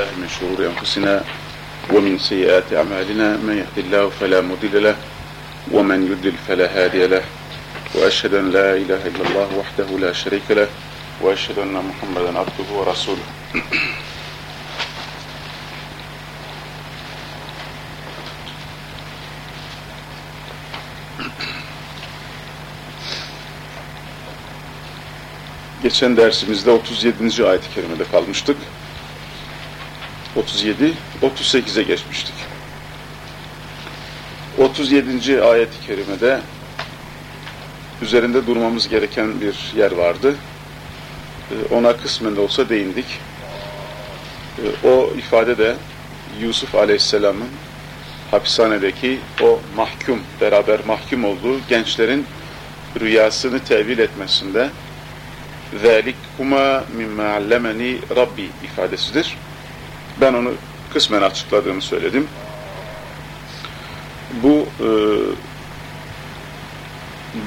بالله من شرور أنفسنا ومن سيئات أعمالنا من يهد الله فلا مضل له ومن يضلل فلا هادي له وأشهد أن لا إله إلا الله وحده لا شريك له وأشهد أن محمدا عبده ورسوله Geçen dersimizde 37. ayet-i kerimede kalmıştık. 37, 38'e geçmiştik. 37. ayet-i kerimede üzerinde durmamız gereken bir yer vardı. Ee, ona kısmen de olsa değindik. Ee, o ifade de Yusuf Aleyhisselam'ın hapishanedeki o mahkum, beraber mahkum olduğu gençlerin rüyasını tevil etmesinde ذَٰلِكُمَا مِمَّا عَلَّمَنِي Rabbi ifadesidir. Ben onu kısmen açıkladığımı söyledim. Bu e,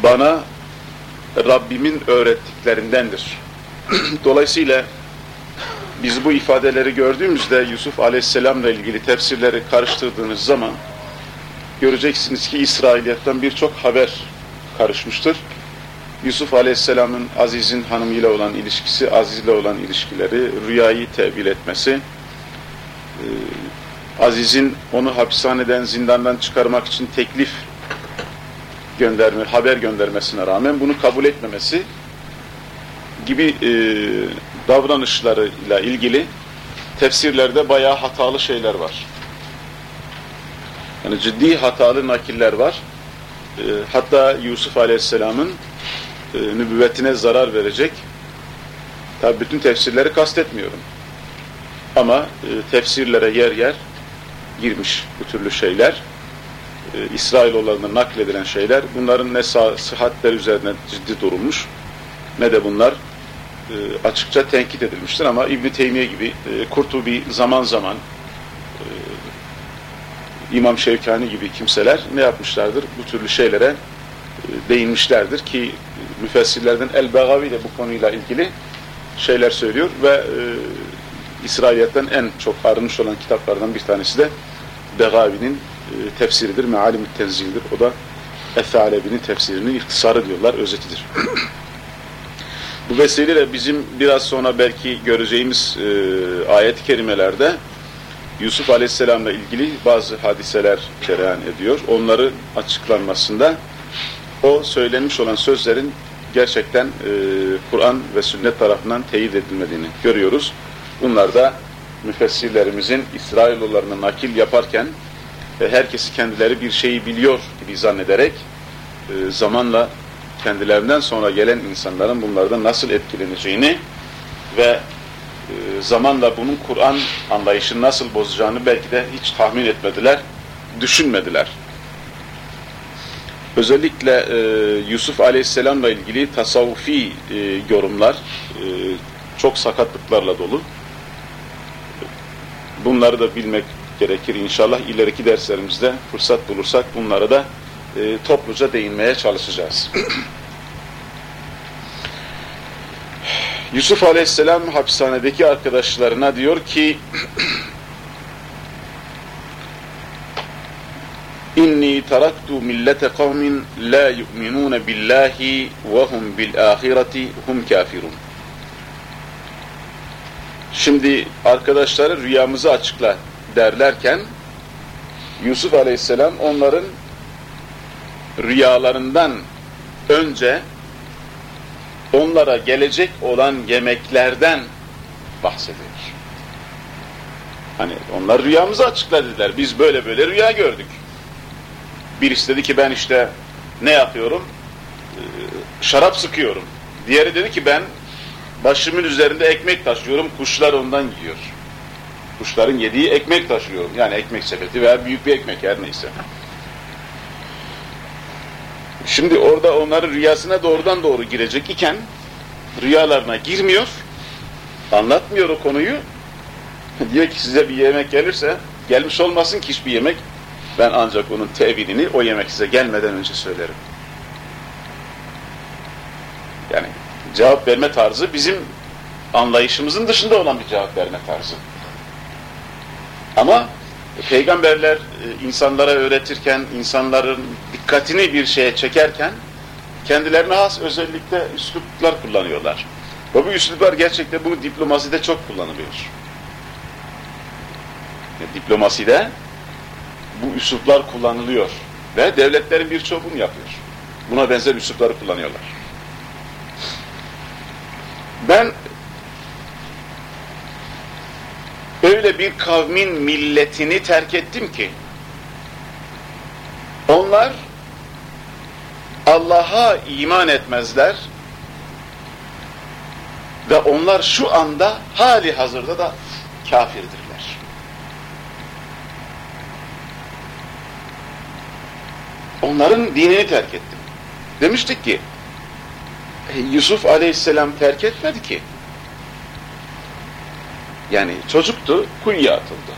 bana Rabbimin öğrettiklerindendir. Dolayısıyla biz bu ifadeleri gördüğümüzde Yusuf Aleyhisselam'la ilgili tefsirleri karıştırdığınız zaman göreceksiniz ki İsrailiyattan birçok haber karışmıştır. Yusuf Aleyhisselam'ın Aziz'in hanımıyla olan ilişkisi, Aziz'le olan ilişkileri, rüyayı tevil etmesi, Aziz'in onu hapishaneden, zindandan çıkarmak için teklif gönderme, haber göndermesine rağmen bunu kabul etmemesi gibi e, davranışlarıyla ilgili tefsirlerde bayağı hatalı şeyler var. Yani ciddi hatalı nakiller var. E, hatta Yusuf Aleyhisselam'ın e, nübüvvetine zarar verecek. Tabi bütün tefsirleri kastetmiyorum. Ama e, tefsirlere yer yer girmiş bu türlü şeyler. E, İsrailoğullarına nakledilen şeyler. Bunların ne sıhhatler üzerine ciddi durulmuş ne de bunlar e, açıkça tenkit edilmiştir. Ama İbn Teymiye gibi, Kurtubi zaman zaman İmam Şevkani gibi kimseler ne yapmışlardır? Bu türlü şeylere değinmişlerdir ki müfessirlerden El-Begavi de bu konuyla ilgili şeyler söylüyor ve İsrailiyattan en çok arınmış olan kitaplardan bir tanesi de Begavi'nin e, tefsiridir, Mealim-i Tenzil'dir. O da Efe'alebi'nin tefsirinin ihtisarı diyorlar, özetidir. Bu vesileyle bizim biraz sonra belki göreceğimiz e, ayet-i kerimelerde Yusuf Aleyhisselam'la ilgili bazı hadiseler cereyan ediyor. Onları açıklanmasında o söylenmiş olan sözlerin gerçekten e, Kur'an ve sünnet tarafından teyit edilmediğini görüyoruz. Bunlar da müfessirlerimizin İsrailoğullarına nakil yaparken e, herkesi kendileri bir şeyi biliyor gibi zannederek e, zamanla kendilerinden sonra gelen insanların bunlardan nasıl etkileneceğini ve e, zamanla bunun Kur'an anlayışını nasıl bozacağını belki de hiç tahmin etmediler, düşünmediler. Özellikle e, Yusuf Aleyhisselam'la ilgili tasavvufi e, yorumlar e, çok sakatlıklarla dolu. Bunları da bilmek gerekir inşallah. İleriki derslerimizde fırsat bulursak bunlara da e, topluca değinmeye çalışacağız. Yusuf Aleyhisselam hapishanedeki arkadaşlarına diyor ki İnni taraktu millete kavmin la yu'minun billahi ve hum bil ahireti hum kafirun. Şimdi arkadaşları rüyamızı açıkla derlerken Yusuf Aleyhisselam onların rüyalarından önce onlara gelecek olan yemeklerden bahsediyor. Hani onlar rüyamızı açıkladılar. Biz böyle böyle rüya gördük. Birisi dedi ki ben işte ne yapıyorum? Ee, şarap sıkıyorum. Diğeri dedi ki ben başımın üzerinde ekmek taşıyorum. Kuşlar ondan yiyor. Kuşların yediği ekmek taşıyorum. Yani ekmek sepeti veya büyük bir ekmek her neyse. Şimdi orada onların rüyasına doğrudan doğru girecek iken rüyalarına girmiyor, anlatmıyor o konuyu. Diyor ki size bir yemek gelirse, gelmiş olmasın ki hiçbir yemek, ben ancak onun tevilini o yemek size gelmeden önce söylerim. Yani cevap verme tarzı bizim anlayışımızın dışında olan bir cevap verme tarzı. Ama peygamberler e, insanlara öğretirken, insanların dikkatini bir şeye çekerken kendilerine has özellikle üsluplar kullanıyorlar. Ve bu üsluplar gerçekten bu diplomaside çok kullanılıyor. Diplomaside bu üsluplar kullanılıyor ve devletlerin birçoğu bunu yapıyor. Buna benzer üslupları kullanıyorlar. Ben öyle bir kavmin milletini terk ettim ki onlar Allah'a iman etmezler ve onlar şu anda hali hazırda da kafirdirler. Onların dinini terk ettim. Demiştik ki Yusuf aleyhisselam terk etmedi ki. Yani çocuktu, kuyuya atıldı.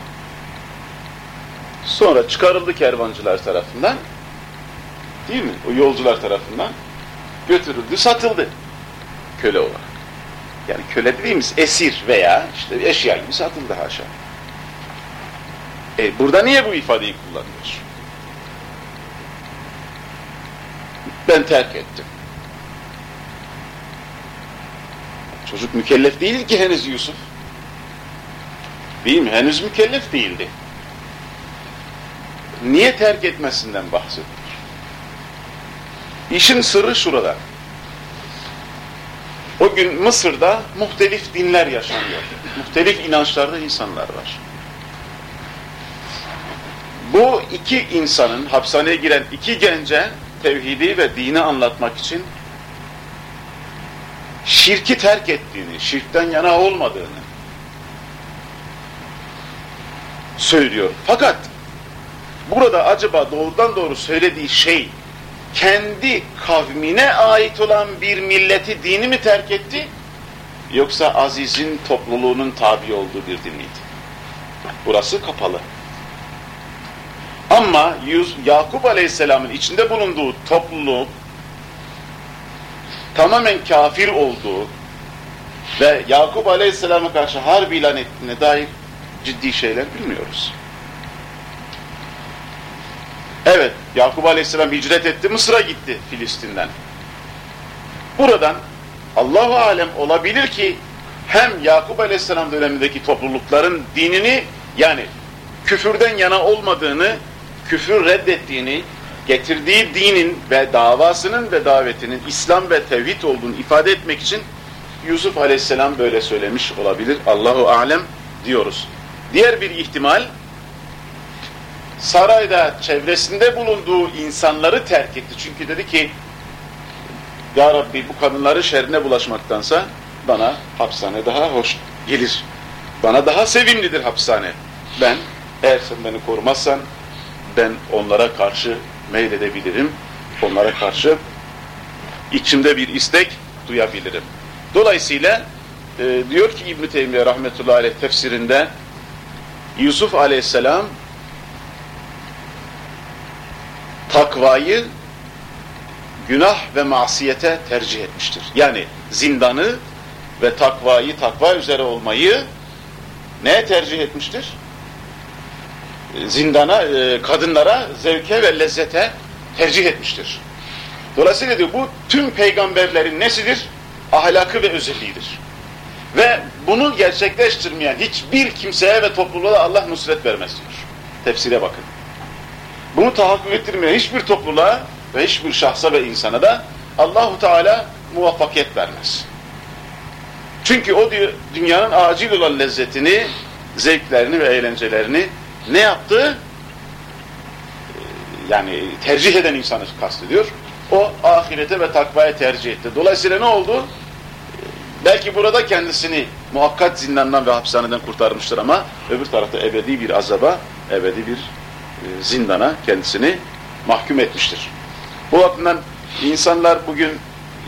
Sonra çıkarıldı kervancılar tarafından, değil mi? O yolcular tarafından götürüldü, satıldı köle olarak. Yani köle dediğimiz esir veya işte eşya gibi satıldı haşa. E burada niye bu ifadeyi kullanıyor? Ben terk ettim. Çocuk mükellef değil ki henüz Yusuf. Değil mi? Henüz mükellef değildi. Niye terk etmesinden bahsediyor? İşin sırrı şurada. O gün Mısır'da muhtelif dinler yaşanıyor. Muhtelif inançlarda insanlar var. Bu iki insanın hapishaneye giren iki gence tevhidi ve dini anlatmak için şirki terk ettiğini, şirkten yana olmadığını söylüyor. Fakat burada acaba doğrudan doğru söylediği şey kendi kavmine ait olan bir milleti dini mi terk etti? Yoksa Aziz'in topluluğunun tabi olduğu bir din miydi? Burası kapalı. Ama Yakup Aleyhisselam'ın içinde bulunduğu topluluk tamamen kafir olduğu ve Yakup Aleyhisselam'a karşı harp ilan ettiğine dair ciddi şeyler bilmiyoruz. Evet, Yakup Aleyhisselam hicret etti, Mısır'a gitti Filistin'den. Buradan Allahu alem olabilir ki hem Yakup Aleyhisselam dönemindeki toplulukların dinini yani küfürden yana olmadığını, küfür reddettiğini, getirdiği dinin ve davasının ve davetinin İslam ve tevhid olduğunu ifade etmek için Yusuf Aleyhisselam böyle söylemiş olabilir. Allahu alem diyoruz. Diğer bir ihtimal sarayda çevresinde bulunduğu insanları terk etti. Çünkü dedi ki Ya Rabbi bu kadınların şerrine bulaşmaktansa bana hapishane daha hoş gelir. Bana daha sevimlidir hapishane. Ben eğer sen beni korumazsan ben onlara karşı meyledebilirim. Onlara karşı içimde bir istek duyabilirim. Dolayısıyla e, diyor ki İbn-i Teymiye rahmetullahi aleyh tefsirinde Yusuf aleyhisselam takvayı günah ve masiyete tercih etmiştir. Yani zindanı ve takvayı, takva üzere olmayı neye tercih etmiştir? Zindana, e, kadınlara, zevke ve lezzete tercih etmiştir. Dolayısıyla diyor bu tüm peygamberlerin nesidir? Ahlakı ve özelliğidir. Ve bunu gerçekleştirmeyen hiçbir kimseye ve topluluğa Allah nusret vermez diyor. Tefsire bakın. Bunu tahakkuk ettirmeyen hiçbir topluluğa ve hiçbir şahsa ve insana da Allahu Teala muvaffakiyet vermez. Çünkü o diyor dünyanın acil olan lezzetini, zevklerini ve eğlencelerini ne yaptı? Ee, yani tercih eden insanı kastediyor. O ahirete ve takvaya tercih etti. Dolayısıyla ne oldu? Belki burada kendisini muhakkat zindandan ve hapishaneden kurtarmıştır ama öbür tarafta ebedi bir azaba, ebedi bir e, zindana kendisini mahkum etmiştir. Bu bakımdan insanlar bugün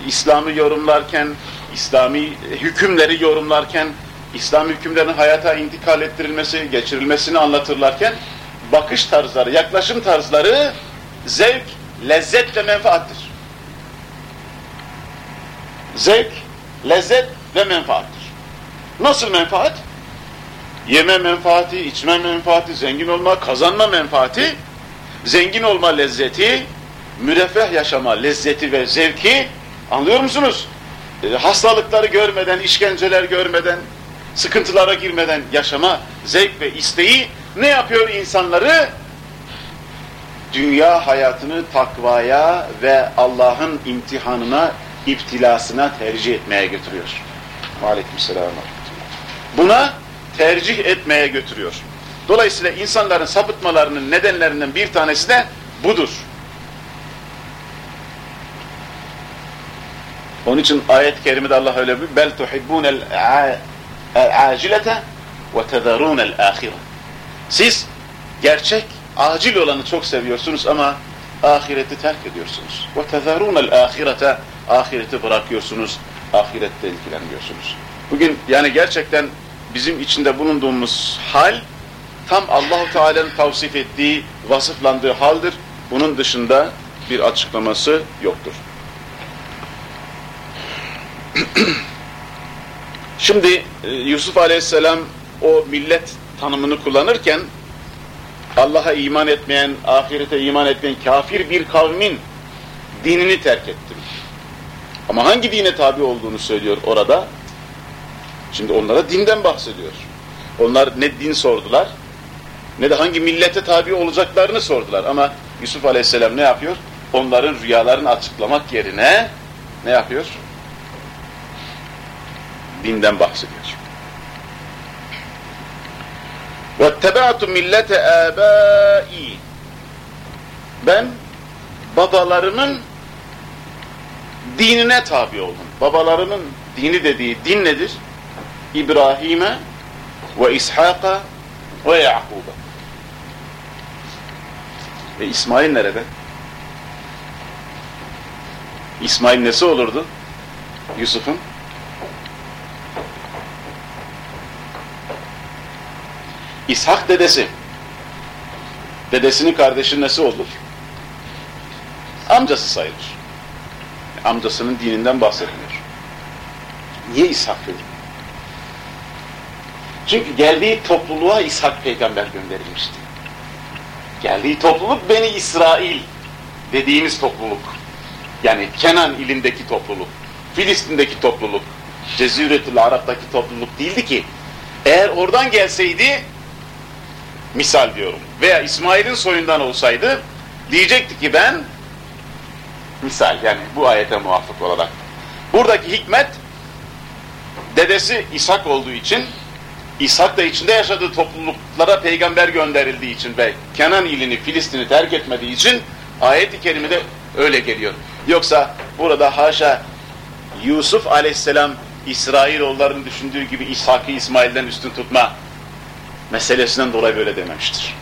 İslam'ı yorumlarken, İslami hükümleri yorumlarken, İslam hükümlerinin hayata intikal ettirilmesi, geçirilmesini anlatırlarken bakış tarzları, yaklaşım tarzları zevk, lezzet ve menfaattir. Zevk, lezzet ve menfaattir. Nasıl menfaat? Yeme menfaati, içme menfaati, zengin olma, kazanma menfaati, zengin olma lezzeti, müreffeh yaşama lezzeti ve zevki anlıyor musunuz? E, hastalıkları görmeden, işkenceler görmeden, sıkıntılara girmeden yaşama zevk ve isteği ne yapıyor insanları? Dünya hayatını takvaya ve Allah'ın imtihanına, iptilasına tercih etmeye götürüyor. Aleykümselam. Buna tercih etmeye götürüyor. Dolayısıyla insanların sapıtmalarının nedenlerinden bir tanesi de budur. Onun için ayet-i kerimede Allah öyle bir bel tuhibbunel acilete ve tezarunel ahire. Siz gerçek, acil olanı çok seviyorsunuz ama ahireti terk ediyorsunuz. Ve tezarunel ahirete ahireti bırakıyorsunuz, ahirette ilgilenmiyorsunuz. Bugün yani gerçekten bizim içinde bulunduğumuz hal tam Allahu Teala'nın tavsif ettiği, vasıflandığı haldir. Bunun dışında bir açıklaması yoktur. Şimdi e, Yusuf Aleyhisselam o millet tanımını kullanırken Allah'a iman etmeyen, ahirete iman etmeyen kafir bir kavmin dinini terk ettim. Ama hangi dine tabi olduğunu söylüyor orada? Şimdi onlara dinden bahsediyor. Onlar ne din sordular, ne de hangi millete tabi olacaklarını sordular. Ama Yusuf Aleyhisselam ne yapıyor? Onların rüyalarını açıklamak yerine ne yapıyor? Dinden bahsediyor. وَاتَّبَعْتُ مِلَّةَ آبَائِي Ben babalarımın dinine tabi oldum. Babalarımın dini dediği din nedir? İbrahim'e ve İshak'a ve Yakub'a. E İsmail nerede? İsmail nesi olurdu? Yusuf'un? İshak dedesi. Dedesinin kardeşi nesi olur? Amcası sayılır. Amcasının dininden bahsetmiyor. Niye İshak dedi? Çünkü geldiği topluluğa İshak peygamber gönderilmişti. Geldiği topluluk Beni İsrail dediğimiz topluluk. Yani Kenan ilindeki topluluk, Filistin'deki topluluk, Ceziretül Arap'taki topluluk değildi ki. Eğer oradan gelseydi, misal diyorum, veya İsmail'in soyundan olsaydı, diyecekti ki ben, misal yani bu ayete muvafık olarak, buradaki hikmet, dedesi İshak olduğu için, İshak da içinde yaşadığı topluluklara peygamber gönderildiği için ve Kenan ilini, Filistin'i terk etmediği için ayet-i kerimede öyle geliyor. Yoksa burada haşa Yusuf aleyhisselam İsrailoğulların düşündüğü gibi İshak'ı İsmail'den üstün tutma meselesinden dolayı böyle dememiştir.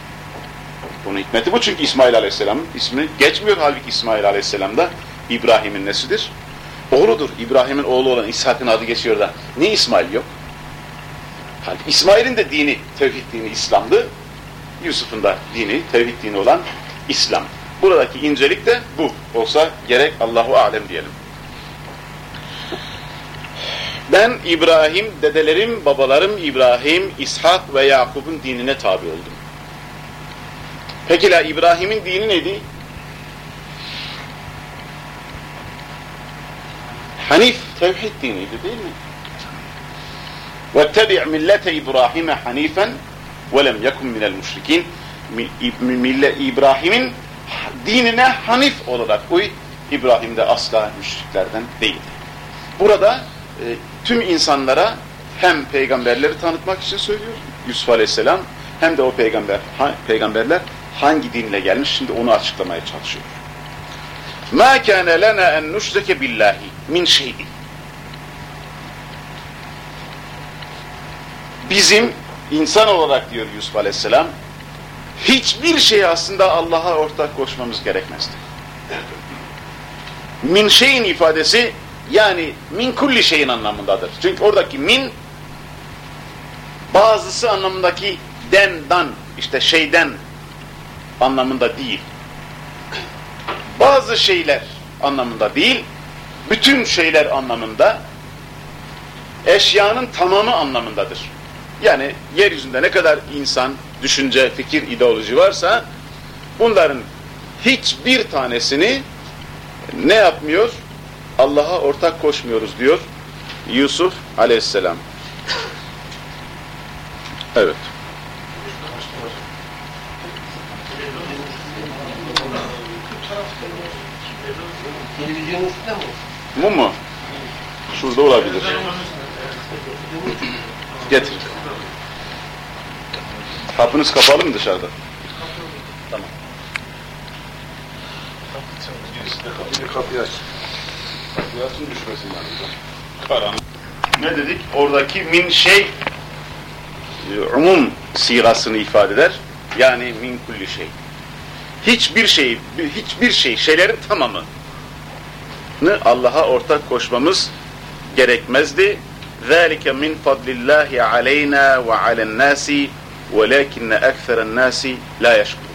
Bunun hikmeti bu çünkü İsmail aleyhisselamın ismini geçmiyor. Halbuki İsmail aleyhisselam da İbrahim'in nesidir? Oğludur. İbrahim'in oğlu olan İshak'ın adı geçiyor da niye İsmail yok? Halbuki İsmail'in de dini, tevhid dini İslam'dı. Yusuf'un da dini, tevhid dini olan İslam. Buradaki incelik de bu olsa gerek Allahu alem diyelim. Ben İbrahim, dedelerim, babalarım İbrahim, İshak ve Yakup'un dinine tabi oldum. Peki la İbrahim'in dini neydi? Hanif, tevhid diniydi değil mi? وَاتَّبِعْ مِلَّةَ İbrahim'e hanifen وَلَمْ يَكُمْ مِنَ الْمُشْرِكِينَ İbrahim'in dinine hanif olarak uy, İbrahim de asla müşriklerden değildi. Burada e, tüm insanlara hem peygamberleri tanıtmak için söylüyor Yusuf Aleyhisselam hem de o peygamber ha, peygamberler hangi dinle gelmiş şimdi onu açıklamaya çalışıyor. Ma kana lana en nushrike billahi min şey'in. Bizim insan olarak diyor Yusuf Aleyhisselam hiçbir şey aslında Allah'a ortak koşmamız gerekmezdi. Min şeyin ifadesi yani min kulli şeyin anlamındadır. Çünkü oradaki min bazısı anlamındaki den, dan, işte şeyden anlamında değil. Bazı şeyler anlamında değil, bütün şeyler anlamında, eşyanın tamamı anlamındadır. Yani yeryüzünde ne kadar insan, düşünce, fikir, ideoloji varsa bunların hiçbir tanesini ne yapmıyor? Allah'a ortak koşmuyoruz diyor Yusuf aleyhisselam. Evet. Mum mu? Şurada olabilir. Getir. Kapınız kapalı mı dışarıda? Tamam. Kapıyı aç. Yasın düşmesin yanında. Karanlık. Ne dedik? Oradaki min şey e, umum sigasını ifade eder. Yani min kulli şey. Hiçbir şey, hiçbir şey, şeylerin tamamı Allah'a ortak koşmamız gerekmezdi. ذَٰلِكَ مِنْ فَضْلِ اللّٰهِ عَلَيْنَا وَعَلَى النَّاسِ وَلَكِنَّ اَكْثَرَ النَّاسِ لَا يَشْكُرُونَ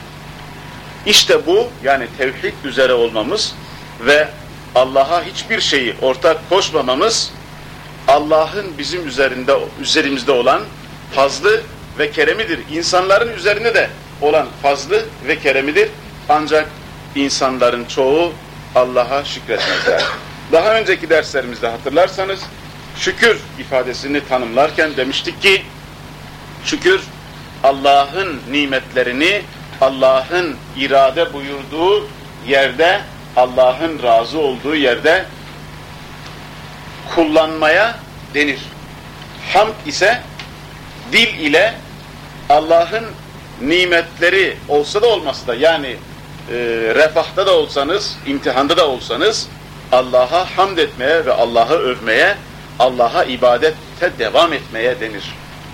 İşte bu, yani tevhid üzere olmamız ve Allah'a hiçbir şeyi ortak koşmamamız, Allah'ın bizim üzerinde üzerimizde olan fazlı ve keremidir. İnsanların üzerinde de olan fazlı ve keremidir. Ancak insanların çoğu Allah'a şükretmezler. Daha önceki derslerimizde hatırlarsanız şükür ifadesini tanımlarken demiştik ki şükür Allah'ın nimetlerini Allah'ın irade buyurduğu yerde Allah'ın razı olduğu yerde kullanmaya denir. Hamd ise dil ile Allah'ın nimetleri olsa da olmasa da yani e, refahta da olsanız, imtihanda da olsanız Allah'a hamd etmeye ve Allah'ı övmeye, Allah'a ibadette devam etmeye denir.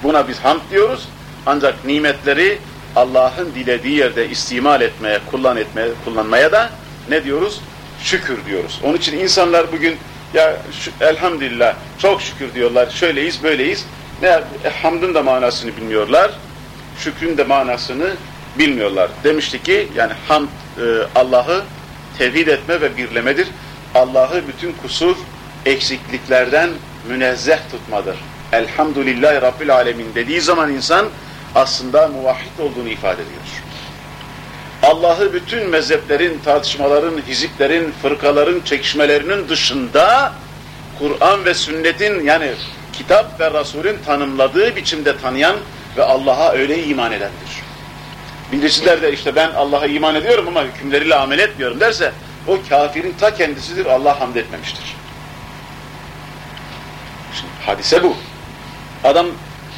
Buna biz hamd diyoruz. Ancak nimetleri Allah'ın dilediği yerde istimal etmeye, kullan etmeye, kullanmaya da ne diyoruz? Şükür diyoruz. Onun için insanlar bugün ya elhamdülillah çok şükür diyorlar. Şöyleyiz, böyleyiz. Ne e, hamdın da manasını bilmiyorlar. Şükrün de manasını bilmiyorlar. Demişti ki yani hamd e, Allah'ı tevhid etme ve birlemedir. Allah'ı bütün kusur, eksikliklerden münezzeh tutmadır. Elhamdülillahi Rabbil Alemin dediği zaman insan aslında muvahhid olduğunu ifade ediyor. Allah'ı bütün mezheplerin, tartışmaların, hiziplerin, fırkaların, çekişmelerinin dışında Kur'an ve sünnetin yani kitap ve Resulün tanımladığı biçimde tanıyan ve Allah'a öyle iman edendir. Birisiler de işte ben Allah'a iman ediyorum ama hükümleriyle amel etmiyorum derse o kafirin ta kendisidir Allah hamd etmemiştir. Şimdi hadise bu. Adam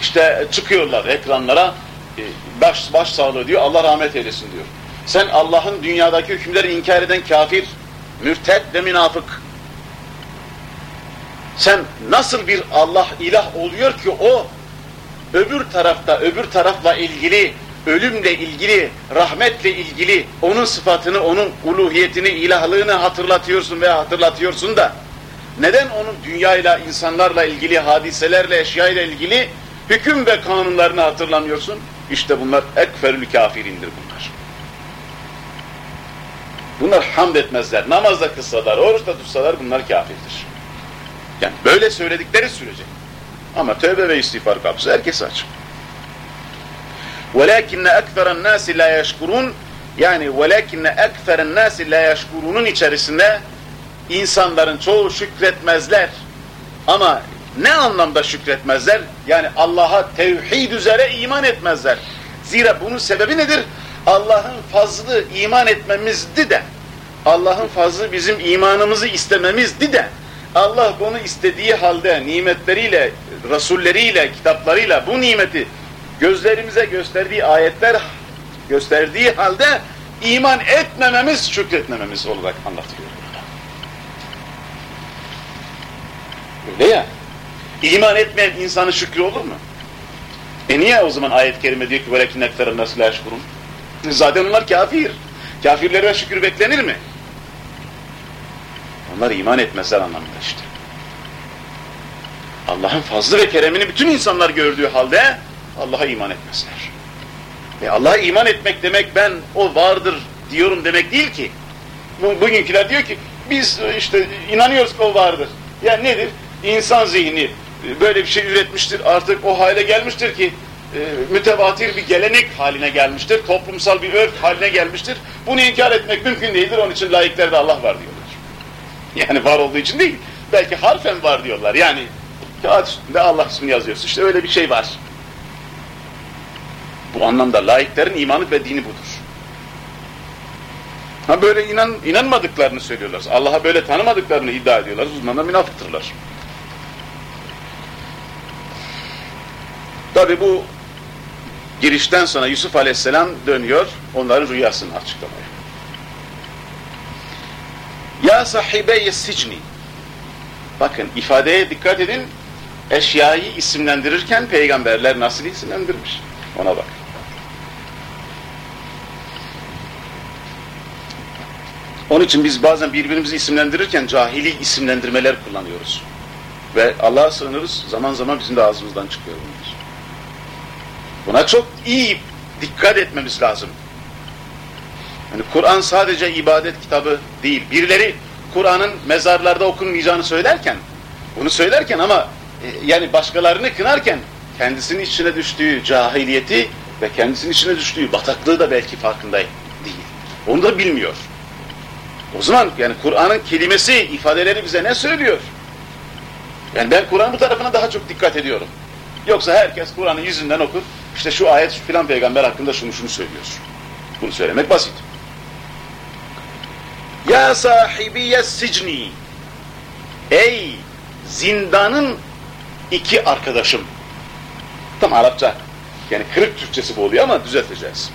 işte çıkıyorlar ekranlara e, baş, baş sağlığı diyor Allah rahmet eylesin diyor. Sen Allah'ın dünyadaki hükümleri inkar eden kafir, mürted ve münafık. Sen nasıl bir Allah ilah oluyor ki o öbür tarafta öbür tarafla ilgili ölümle ilgili, rahmetle ilgili onun sıfatını, onun uluhiyetini, ilahlığını hatırlatıyorsun veya hatırlatıyorsun da neden onun dünyayla, insanlarla ilgili, hadiselerle, eşyayla ilgili hüküm ve kanunlarını hatırlamıyorsun? İşte bunlar ekferül kafirindir bunlar. Bunlar hamd etmezler. Namazda kılsalar, oruçta tutsalar bunlar kafirdir. Yani böyle söyledikleri sürece. Ama tövbe ve istiğfar kapısı herkese açık. وَلَكِنَّ اَكْفَرَ النَّاسِ لَا يَشْكُرُونَ Yani وَلَكِنَّ اَكْفَرَ النَّاسِ لَا يَشْكُرُونَ'un içerisinde insanların çoğu şükretmezler. Ama ne anlamda şükretmezler? Yani Allah'a tevhid üzere iman etmezler. Zira bunun sebebi nedir? Allah'ın fazlı iman etmemizdi de, Allah'ın fazlı bizim imanımızı istememizdi de, Allah bunu istediği halde nimetleriyle, rasulleriyle, kitaplarıyla bu nimeti gözlerimize gösterdiği ayetler gösterdiği halde iman etmememiz, şükretmememiz olarak anlatıyor. Öyle ya. İman etmeyen insanın şükrü olur mu? E niye o zaman ayet-i kerime diyor ki وَلَكِنْ اَكْتَرَ النَّاسِ لَا يَشْكُرُونَ Zaten onlar kafir. Kafirlere şükür beklenir mi? Onlar iman etmezler anlamında işte. Allah'ın fazlı ve keremini bütün insanlar gördüğü halde Allah'a iman etmezler. Ve Allah'a iman etmek demek ben o vardır diyorum demek değil ki. Bugünküler diyor ki biz işte inanıyoruz ki o vardır. Yani nedir? İnsan zihni böyle bir şey üretmiştir. Artık o hale gelmiştir ki e, mütevatir bir gelenek haline gelmiştir. Toplumsal bir örf haline gelmiştir. Bunu inkar etmek mümkün değildir. Onun için layıklerde Allah var diyorlar. Yani var olduğu için değil. Belki harfen var diyorlar. Yani kağıt üstünde Allah ismini yazıyorsun. İşte öyle bir şey var. Bu anlamda layıkların imanı ve dini budur. Ha böyle inan, inanmadıklarını söylüyorlar. Allah'a böyle tanımadıklarını iddia ediyorlar. Uzmanlar münafıktırlar. Tabi bu girişten sonra Yusuf Aleyhisselam dönüyor onların rüyasını açıklamaya. Ya sahibe sicni Bakın ifadeye dikkat edin. Eşyayı isimlendirirken peygamberler nasıl isimlendirmiş? Ona bak. Onun için biz bazen birbirimizi isimlendirirken cahili isimlendirmeler kullanıyoruz. Ve Allah'a sığınırız. Zaman zaman bizim de ağzımızdan çıkıyor bunlar. Buna çok iyi dikkat etmemiz lazım. Yani Kur'an sadece ibadet kitabı değil. Birileri Kur'an'ın mezarlarda okunmayacağını söylerken, bunu söylerken ama e, yani başkalarını kınarken kendisinin içine düştüğü cahiliyeti ve kendisinin içine düştüğü bataklığı da belki farkında değil. Onu da bilmiyor. O zaman yani Kur'an'ın kelimesi, ifadeleri bize ne söylüyor? Yani ben Kur'an bu tarafına daha çok dikkat ediyorum. Yoksa herkes Kur'an'ın yüzünden okur. İşte şu ayet şu filan peygamber hakkında şunu şunu söylüyor. Bunu söylemek basit. Ya sahibiye sicni Ey zindanın iki arkadaşım. Tam Arapça. Yani kırık Türkçesi bu oluyor ama düzelteceğiz.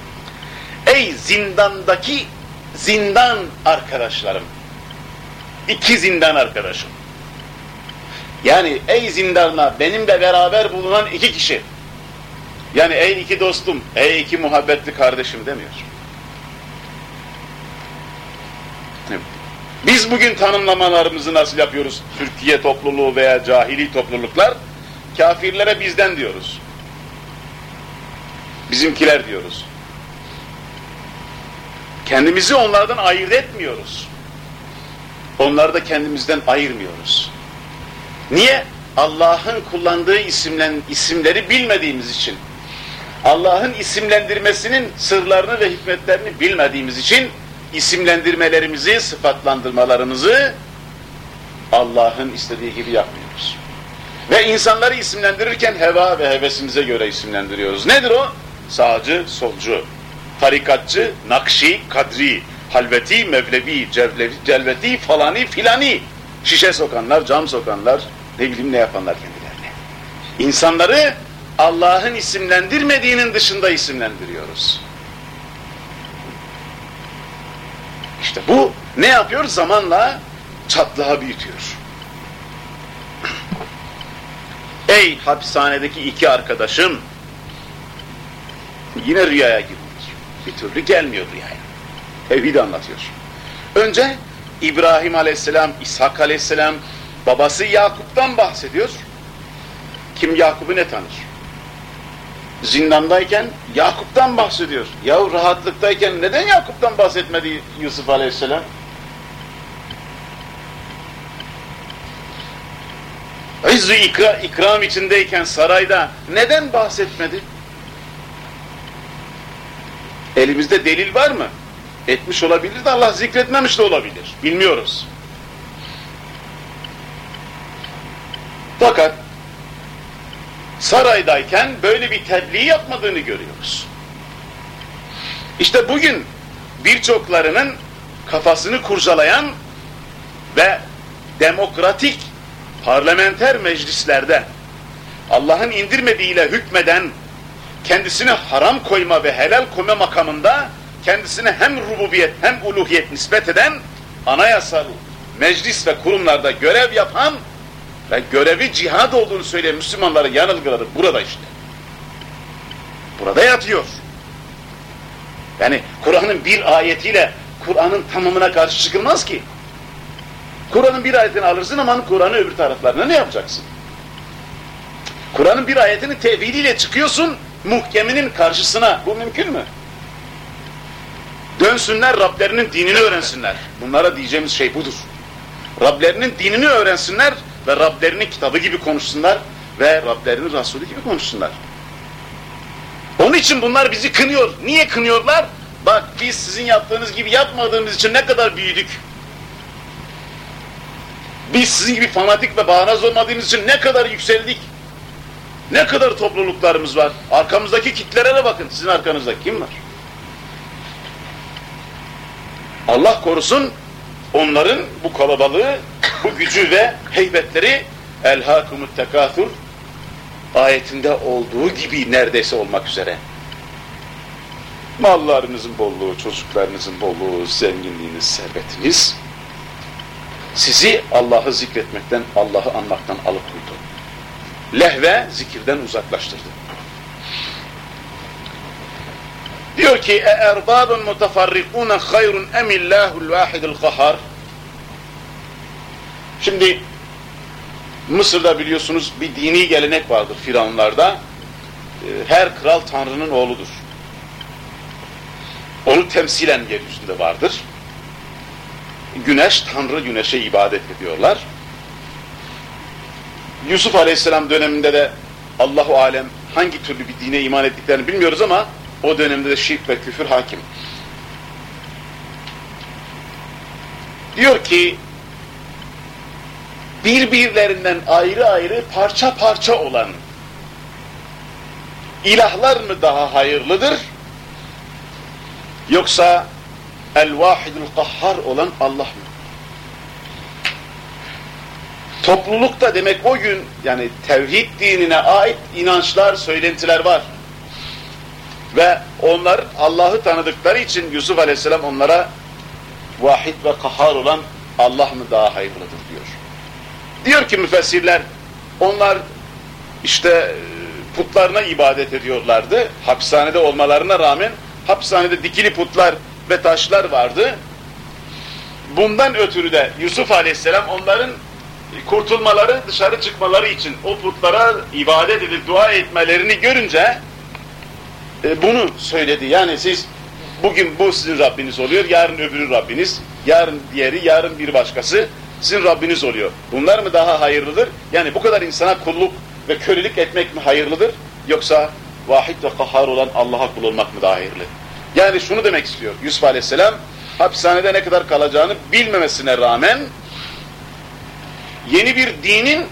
Ey zindandaki zindan arkadaşlarım. İki zindan arkadaşım. Yani ey zindanla benimle beraber bulunan iki kişi. Yani ey iki dostum, ey iki muhabbetli kardeşim demiyor. Biz bugün tanımlamalarımızı nasıl yapıyoruz? Türkiye topluluğu veya cahili topluluklar, kafirlere bizden diyoruz. Bizimkiler diyoruz. Kendimizi onlardan ayırt etmiyoruz. Onları da kendimizden ayırmıyoruz. Niye? Allah'ın kullandığı isimlen, isimleri bilmediğimiz için. Allah'ın isimlendirmesinin sırlarını ve hikmetlerini bilmediğimiz için isimlendirmelerimizi, sıfatlandırmalarımızı Allah'ın istediği gibi yapmıyoruz. Ve insanları isimlendirirken heva ve hevesimize göre isimlendiriyoruz. Nedir o? Sağcı, solcu, tarikatçı, nakşi, kadri, halveti, mevlevi, cevlevi, celveti, falani, filani. Şişe sokanlar, cam sokanlar, ne bileyim ne yapanlar kendilerine. İnsanları Allah'ın isimlendirmediğinin dışında isimlendiriyoruz. İşte bu ne yapıyor? Zamanla çatlağı büyütüyor. Ey hapishanedeki iki arkadaşım yine rüyaya girmiş. Bir türlü gelmiyor rüyaya. Tevhid anlatıyor. Önce İbrahim aleyhisselam, İshak aleyhisselam, babası Yakup'tan bahsediyor. Kim Yakup'u ne tanır? Zindandayken Yakup'tan bahsediyor. Yahu rahatlıktayken neden Yakup'tan bahsetmedi Yusuf aleyhisselam? İzzü ikra, ikram içindeyken sarayda neden bahsetmedi? Elimizde delil var mı? Etmiş olabilir de Allah zikretmemiş de olabilir. Bilmiyoruz. Fakat saraydayken böyle bir tebliğ yapmadığını görüyoruz. İşte bugün birçoklarının kafasını kurcalayan ve demokratik parlamenter meclislerde Allah'ın indirmediğiyle hükmeden kendisine haram koyma ve helal koyma makamında kendisine hem rububiyet hem uluhiyet nispet eden anayasal meclis ve kurumlarda görev yapan ve görevi cihad olduğunu söyleyen Müslümanların yanılgıları burada işte. Burada yatıyor. Yani Kur'an'ın bir ayetiyle Kur'an'ın tamamına karşı çıkılmaz ki. Kur'an'ın bir ayetini alırsın ama Kur'an'ın öbür taraflarına ne yapacaksın? Kur'an'ın bir ayetini teviliyle çıkıyorsun, muhkeminin karşısına. Bu mümkün mü? Dönsünler, Rablerinin dinini öğrensinler. Bunlara diyeceğimiz şey budur. Rablerinin dinini öğrensinler ve Rablerinin kitabı gibi konuşsunlar ve Rablerinin Resulü gibi konuşsunlar. Onun için bunlar bizi kınıyor. Niye kınıyorlar? Bak biz sizin yaptığınız gibi yapmadığımız için ne kadar büyüdük. Biz sizin gibi fanatik ve bağnaz olmadığımız için ne kadar yükseldik. Ne kadar topluluklarımız var. Arkamızdaki kitlere de bakın. Sizin arkanızda kim var? Allah korusun onların bu kalabalığı, bu gücü ve heybetleri elhâkumut tekâthur ayetinde olduğu gibi neredeyse olmak üzere. Mallarınızın bolluğu, çocuklarınızın bolluğu, zenginliğiniz, servetiniz sizi Allah'ı zikretmekten, Allah'ı anmaktan alıkoydu. Lehve zikirden uzaklaştırdı. Diyor ki erbabun mutafarrikun hayrun emillahul vahidul kahhar Şimdi Mısır'da biliyorsunuz bir dini gelenek vardır Firavunlarda. Ee, her kral Tanrı'nın oğludur. Onu temsilen yeryüzünde vardır. Güneş, Tanrı güneşe ibadet ediyorlar. Yusuf Aleyhisselam döneminde de Allahu Alem hangi türlü bir dine iman ettiklerini bilmiyoruz ama o dönemde de şirk ve küfür hakim. Diyor ki birbirlerinden ayrı ayrı parça parça olan ilahlar mı daha hayırlıdır? Yoksa el-vahidul kahhar olan Allah mı? Toplulukta demek o gün yani tevhid dinine ait inançlar, söylentiler var. Ve onlar Allah'ı tanıdıkları için Yusuf Aleyhisselam onlara vahid ve kahhar olan Allah mı daha hayırlıdır diyor. Diyor ki müfessirler onlar işte e, putlarına ibadet ediyorlardı. Hapishanede olmalarına rağmen hapishanede dikili putlar ve taşlar vardı. Bundan ötürü de Yusuf Aleyhisselam onların kurtulmaları, dışarı çıkmaları için o putlara ibadet edip dua etmelerini görünce e, bunu söyledi. Yani siz bugün bu sizin Rabbiniz oluyor, yarın öbürü Rabbiniz, yarın diğeri, yarın bir başkası sizin Rabbiniz oluyor. Bunlar mı daha hayırlıdır? Yani bu kadar insana kulluk ve kölelik etmek mi hayırlıdır? Yoksa vahid ve kahhar olan Allah'a kul olmak mı daha hayırlı? Yani şunu demek istiyor Yusuf Aleyhisselam, hapishanede ne kadar kalacağını bilmemesine rağmen yeni bir dinin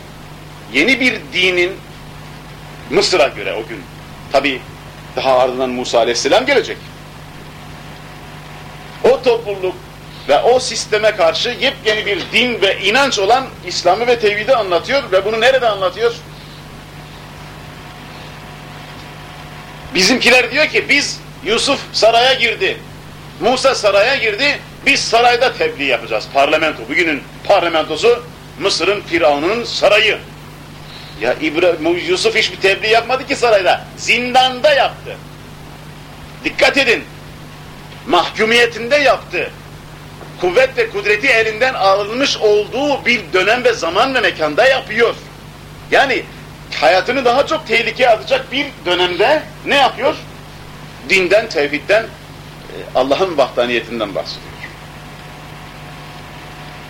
yeni bir dinin Mısır'a göre o gün tabi daha ardından Musa Aleyhisselam gelecek. O topluluk ve o sisteme karşı yepyeni bir din ve inanç olan İslam'ı ve tevhidi anlatıyor ve bunu nerede anlatıyor? Bizimkiler diyor ki biz Yusuf saraya girdi, Musa saraya girdi, biz sarayda tebliğ yapacağız. Parlamento, bugünün parlamentosu Mısır'ın Firavun'un sarayı. Ya İbrahim, Yusuf hiçbir tebliğ yapmadı ki sarayda, zindanda yaptı. Dikkat edin, mahkumiyetinde yaptı kuvvet ve kudreti elinden alınmış olduğu bir dönem ve zaman ve mekanda yapıyor. Yani hayatını daha çok tehlikeye atacak bir dönemde ne yapıyor? Dinden, tevhidden, e, Allah'ın vahdaniyetinden bahsediyor.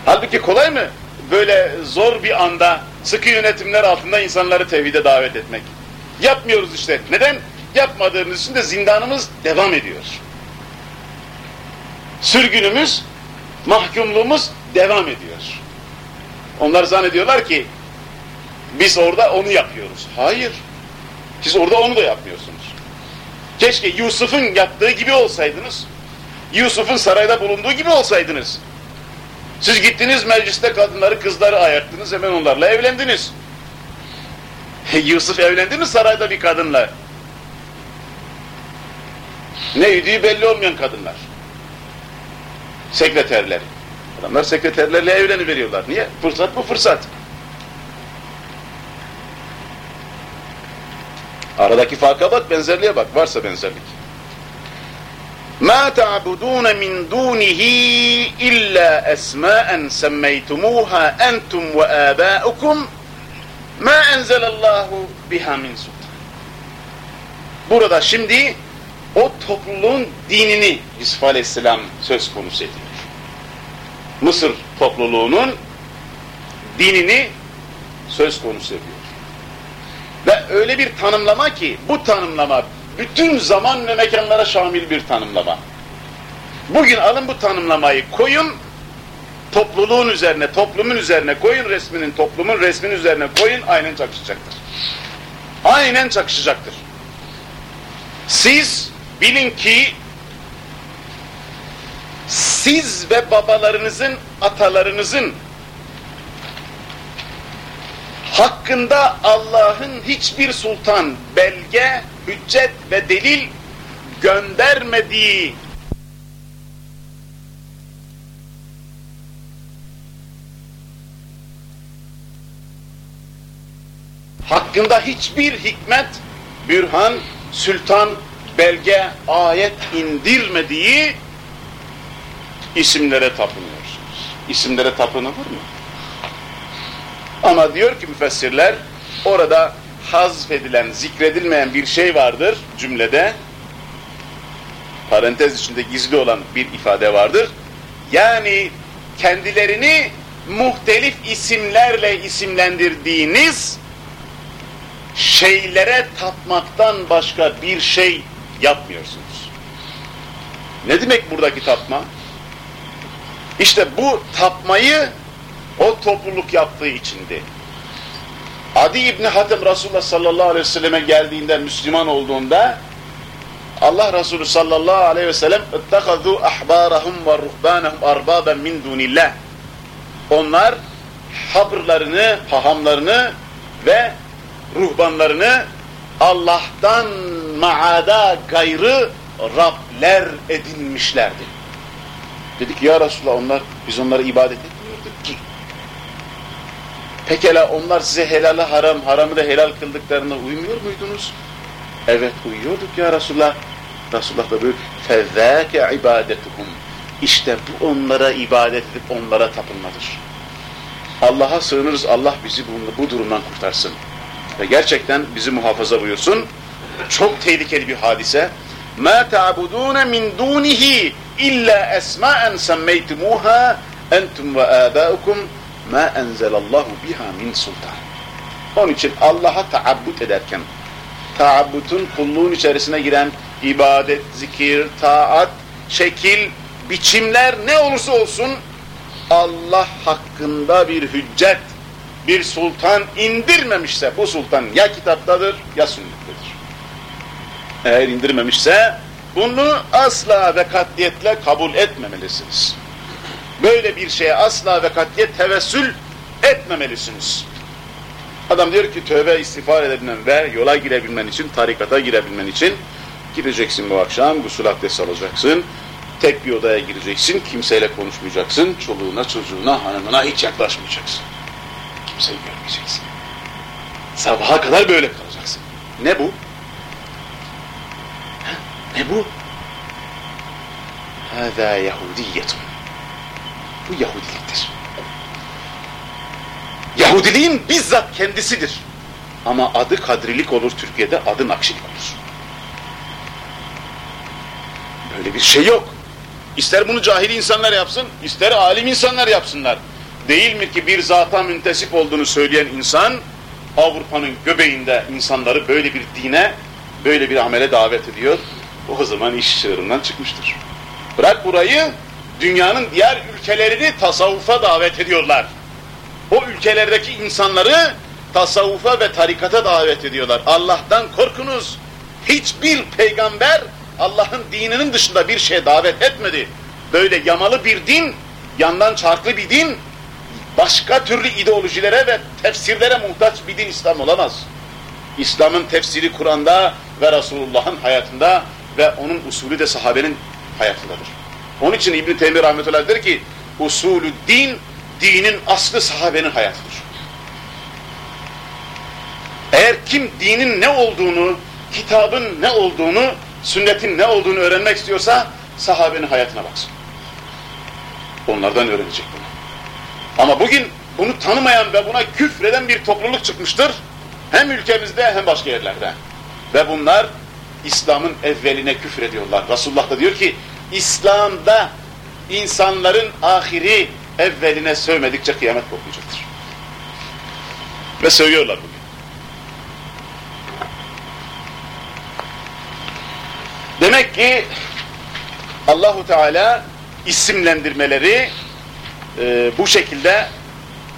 Halbuki kolay mı? Böyle zor bir anda sıkı yönetimler altında insanları tevhide davet etmek. Yapmıyoruz işte. Neden? Yapmadığımız için de zindanımız devam ediyor. Sürgünümüz mahkumluğumuz devam ediyor. Onlar zannediyorlar ki biz orada onu yapıyoruz. Hayır. Siz orada onu da yapmıyorsunuz. Keşke Yusuf'un yaptığı gibi olsaydınız. Yusuf'un sarayda bulunduğu gibi olsaydınız. Siz gittiniz mecliste kadınları, kızları ayarttınız, hemen onlarla evlendiniz. Yusuf evlendi mi sarayda bir kadınla? Ne yediği belli olmayan kadınlar sekreterleri. Adamlar sekreterlerle evleniveriyorlar. Niye? Fırsat bu fırsat. Aradaki farka bak, benzerliğe bak. Varsa benzerlik. مَا تَعْبُدُونَ مِنْ دُونِهِ إِلَّا أَسْمَاءً سَمَّيْتُمُوهَا أَنْتُمْ وَآبَاؤُكُمْ مَا أَنْزَلَ اللّٰهُ بِهَا مِنْ سُلْطَانٍ Burada şimdi o topluluğun dinini Yusuf Aleyhisselam söz konusu ediyor. Mısır topluluğunun dinini söz konusu ediyor. Ve öyle bir tanımlama ki bu tanımlama bütün zaman ve mekanlara şamil bir tanımlama. Bugün alın bu tanımlamayı koyun, topluluğun üzerine, toplumun üzerine koyun resminin, toplumun resminin üzerine koyun, aynen çakışacaktır. Aynen çakışacaktır. Siz bilin ki siz ve babalarınızın, atalarınızın hakkında Allah'ın hiçbir sultan belge, hüccet ve delil göndermediği hakkında hiçbir hikmet, bürhan, sültan, belge, ayet indirmediği isimlere tapınıyorsunuz. İsimlere tapınılır mı? Ama diyor ki müfessirler, orada hazfedilen, zikredilmeyen bir şey vardır cümlede. Parantez içinde gizli olan bir ifade vardır. Yani kendilerini muhtelif isimlerle isimlendirdiğiniz şeylere tapmaktan başka bir şey yapmıyorsunuz. Ne demek buradaki tapma? İşte bu tapmayı o topluluk yaptığı içindi. Adi İbni Hatem Resulullah sallallahu aleyhi ve selleme geldiğinde Müslüman olduğunda Allah Resulü sallallahu aleyhi ve sellem اَتَّخَذُوا اَحْبَارَهُمْ وَالرُّهْبَانَهُمْ اَرْبَابًا مِنْ دُونِ اللّٰهِ Onlar habrlarını, hahamlarını ve ruhbanlarını Allah'tan maada gayrı Rabler edinmişlerdi. Dedik ya Resulallah onlar, biz onlara ibadet etmiyorduk ki. Pekala onlar size helali haram, haramı da helal kıldıklarına uymuyor muydunuz? Evet uyuyorduk ya Resulallah. Resulullah da böyle فَذَّاكَ ibadetuhum. İşte bu onlara ibadet edip onlara tapınmadır. Allah'a sığınırız, Allah bizi bu, bu durumdan kurtarsın. Ve gerçekten bizi muhafaza buyursun. Çok tehlikeli bir hadise. مَا تَعْبُدُونَ مِنْ دُونِهِ اِلَّا اَسْمَاءً سَمَّيْتُمُوهَا اَنْتُمْ وَآبَاؤُكُمْ مَا اَنْزَلَ اللّٰهُ بِهَا مِنْ سُلْطَانٍ Onun için Allah'a taabbut ederken, taabbutun kulluğun içerisine giren ibadet, zikir, taat, şekil, biçimler ne olursa olsun Allah hakkında bir hüccet, bir sultan indirmemişse bu sultan ya kitaptadır ya sünnettedir. Eğer indirmemişse bunu asla ve katiyetle kabul etmemelisiniz. Böyle bir şeye asla ve katiye tevessül etmemelisiniz. Adam diyor ki tövbe istiğfar edebilmen ve yola girebilmen için, tarikata girebilmen için gideceksin bu akşam, gusül abdest alacaksın, tek bir odaya gireceksin, kimseyle konuşmayacaksın, çoluğuna, çocuğuna, hanımına hiç yaklaşmayacaksın. Kimseyi görmeyeceksin. Sabaha kadar böyle kalacaksın. Ne bu? Ha? Ne bu? Hâzâ Yahudiyetun. Bu Yahudiliktir. Yahudiliğin bizzat kendisidir. Ama adı kadrilik olur Türkiye'de, adı nakşilik olur. Böyle bir şey yok. İster bunu cahil insanlar yapsın, ister alim insanlar yapsınlar. Değil mi ki bir zata müntesip olduğunu söyleyen insan, Avrupa'nın göbeğinde insanları böyle bir dine, böyle bir amele davet ediyor. O zaman iş çığırından çıkmıştır. Bırak burayı, dünyanın diğer ülkelerini tasavvufa davet ediyorlar. O ülkelerdeki insanları tasavvufa ve tarikata davet ediyorlar. Allah'tan korkunuz. Hiçbir peygamber Allah'ın dininin dışında bir şey davet etmedi. Böyle yamalı bir din, yandan çarklı bir din, başka türlü ideolojilere ve tefsirlere muhtaç bir din İslam olamaz. İslam'ın tefsiri Kur'an'da ve Resulullah'ın hayatında ve onun usulü de sahabenin hayatındadır. Onun için İbn-i Teymi Rahmetullah der ki, usulü din, dinin aslı sahabenin hayatıdır. Eğer kim dinin ne olduğunu, kitabın ne olduğunu, sünnetin ne olduğunu öğrenmek istiyorsa, sahabenin hayatına baksın. Onlardan öğrenecek bunu. Ama bugün bunu tanımayan ve buna küfreden bir topluluk çıkmıştır. Hem ülkemizde hem başka yerlerde. Ve bunlar İslam'ın evveline küfrediyorlar. Resulullah da diyor ki, İslam'da insanların ahiri evveline sövmedikçe kıyamet kopacaktır. Ve sövüyorlar bugün. Demek ki Allahu Teala isimlendirmeleri e, bu şekilde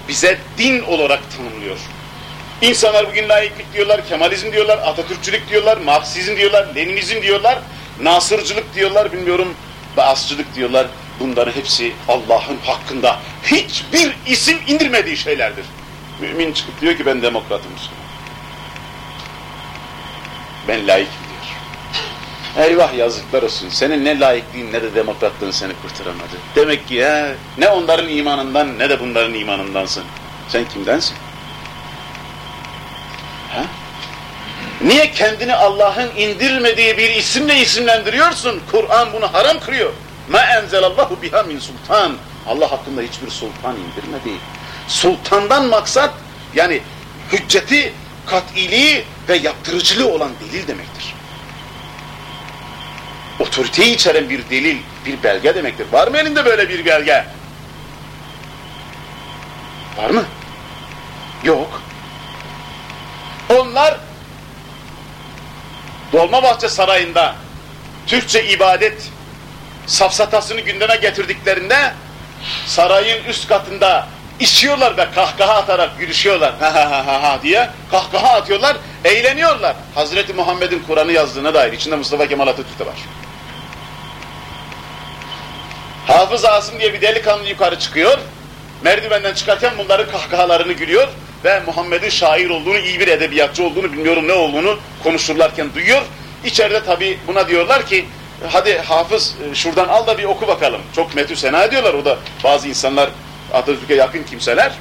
bize din olarak tanımlıyor. İnsanlar bugün laiklik diyorlar, Kemalizm diyorlar, Atatürkçülük diyorlar, Marksizm diyorlar, Leninizm diyorlar. Nasırcılık diyorlar, bilmiyorum, Baasçılık diyorlar. Bunların hepsi Allah'ın hakkında hiçbir isim indirmediği şeylerdir. Mümin çıkıp diyor ki ben demokratım Müslüman. Ben laikim diyor. Eyvah yazıklar olsun. Senin ne laikliğin ne de demokratlığın seni kurtaramadı. Demek ki he, ne onların imanından ne de bunların imanındansın. Sen kimdensin? Niye kendini Allah'ın indirmediği bir isimle isimlendiriyorsun? Kur'an bunu haram kırıyor. Ma enzelallahu biha min sultan. Allah hakkında hiçbir sultan indirmedi. Sultandan maksat yani hücceti, kat'iliği ve yaptırıcılığı olan delil demektir. Otoriteyi içeren bir delil, bir belge demektir. Var mı elinde böyle bir belge? Var mı? Yok. Onlar Dolmabahçe Sarayı'nda Türkçe ibadet safsatasını gündeme getirdiklerinde sarayın üst katında işiyorlar ve kahkaha atarak gülüşüyorlar ha ha ha ha diye kahkaha atıyorlar, eğleniyorlar. Hazreti Muhammed'in Kur'an'ı yazdığına dair içinde Mustafa Kemal Atatürk de var. Hafız Asım diye bir delikanlı yukarı çıkıyor, merdivenden çıkarken bunların kahkahalarını gülüyor ve Muhammed'in şair olduğunu, iyi bir edebiyatçı olduğunu, bilmiyorum ne olduğunu konuşurlarken duyuyor. İçeride tabi buna diyorlar ki, hadi hafız e, şuradan al da bir oku bakalım. Çok metü sena ediyorlar o da bazı insanlar Atatürk'e yakın kimseler.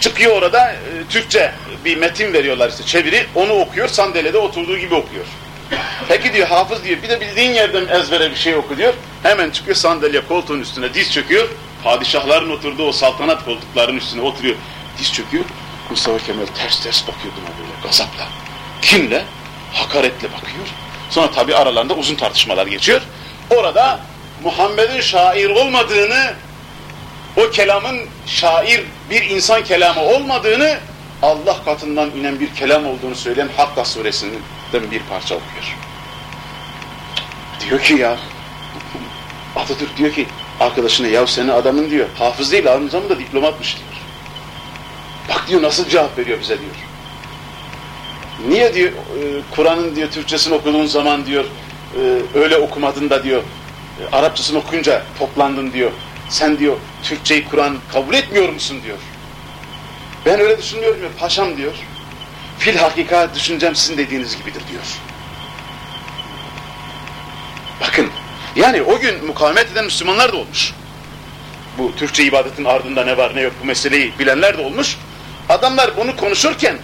Çıkıyor orada e, Türkçe bir metin veriyorlar işte çeviri. Onu okuyor sandalyede oturduğu gibi okuyor. Peki diyor hafız diyor bir de bildiğin yerden ezbere bir şey oku diyor. Hemen çıkıyor sandalye koltuğun üstüne diz çöküyor. Padişahların oturduğu o saltanat koltuklarının üstüne oturuyor. Diz çöküyor. Mustafa Kemal ters ters bakıyor buna böyle gazapla. Kimle? Hakaretle bakıyor. Sonra tabi aralarında uzun tartışmalar geçiyor. Orada Muhammed'in şair olmadığını, o kelamın şair bir insan kelamı olmadığını, Allah katından inen bir kelam olduğunu söyleyen Hakka suresinden bir parça okuyor. Diyor ki ya, Atatürk diyor ki arkadaşına ya senin adamın diyor, hafız değil aynı zamanda diplomatmış diyor. Bak diyor nasıl cevap veriyor bize diyor. Niye diyor e, Kur'an'ın diyor Türkçesini okuduğun zaman diyor e, öyle okumadın da diyor e, Arapçasını okuyunca toplandın diyor. Sen diyor Türkçeyi Kur'an kabul etmiyor musun diyor. Ben öyle düşünmüyorum diyor. Paşam diyor. Fil hakika düşüncem sizin dediğiniz gibidir diyor. Bakın yani o gün mukavemet eden Müslümanlar da olmuş. Bu Türkçe ibadetin ardında ne var ne yok bu meseleyi bilenler de olmuş. Adamlar bunu konuşurken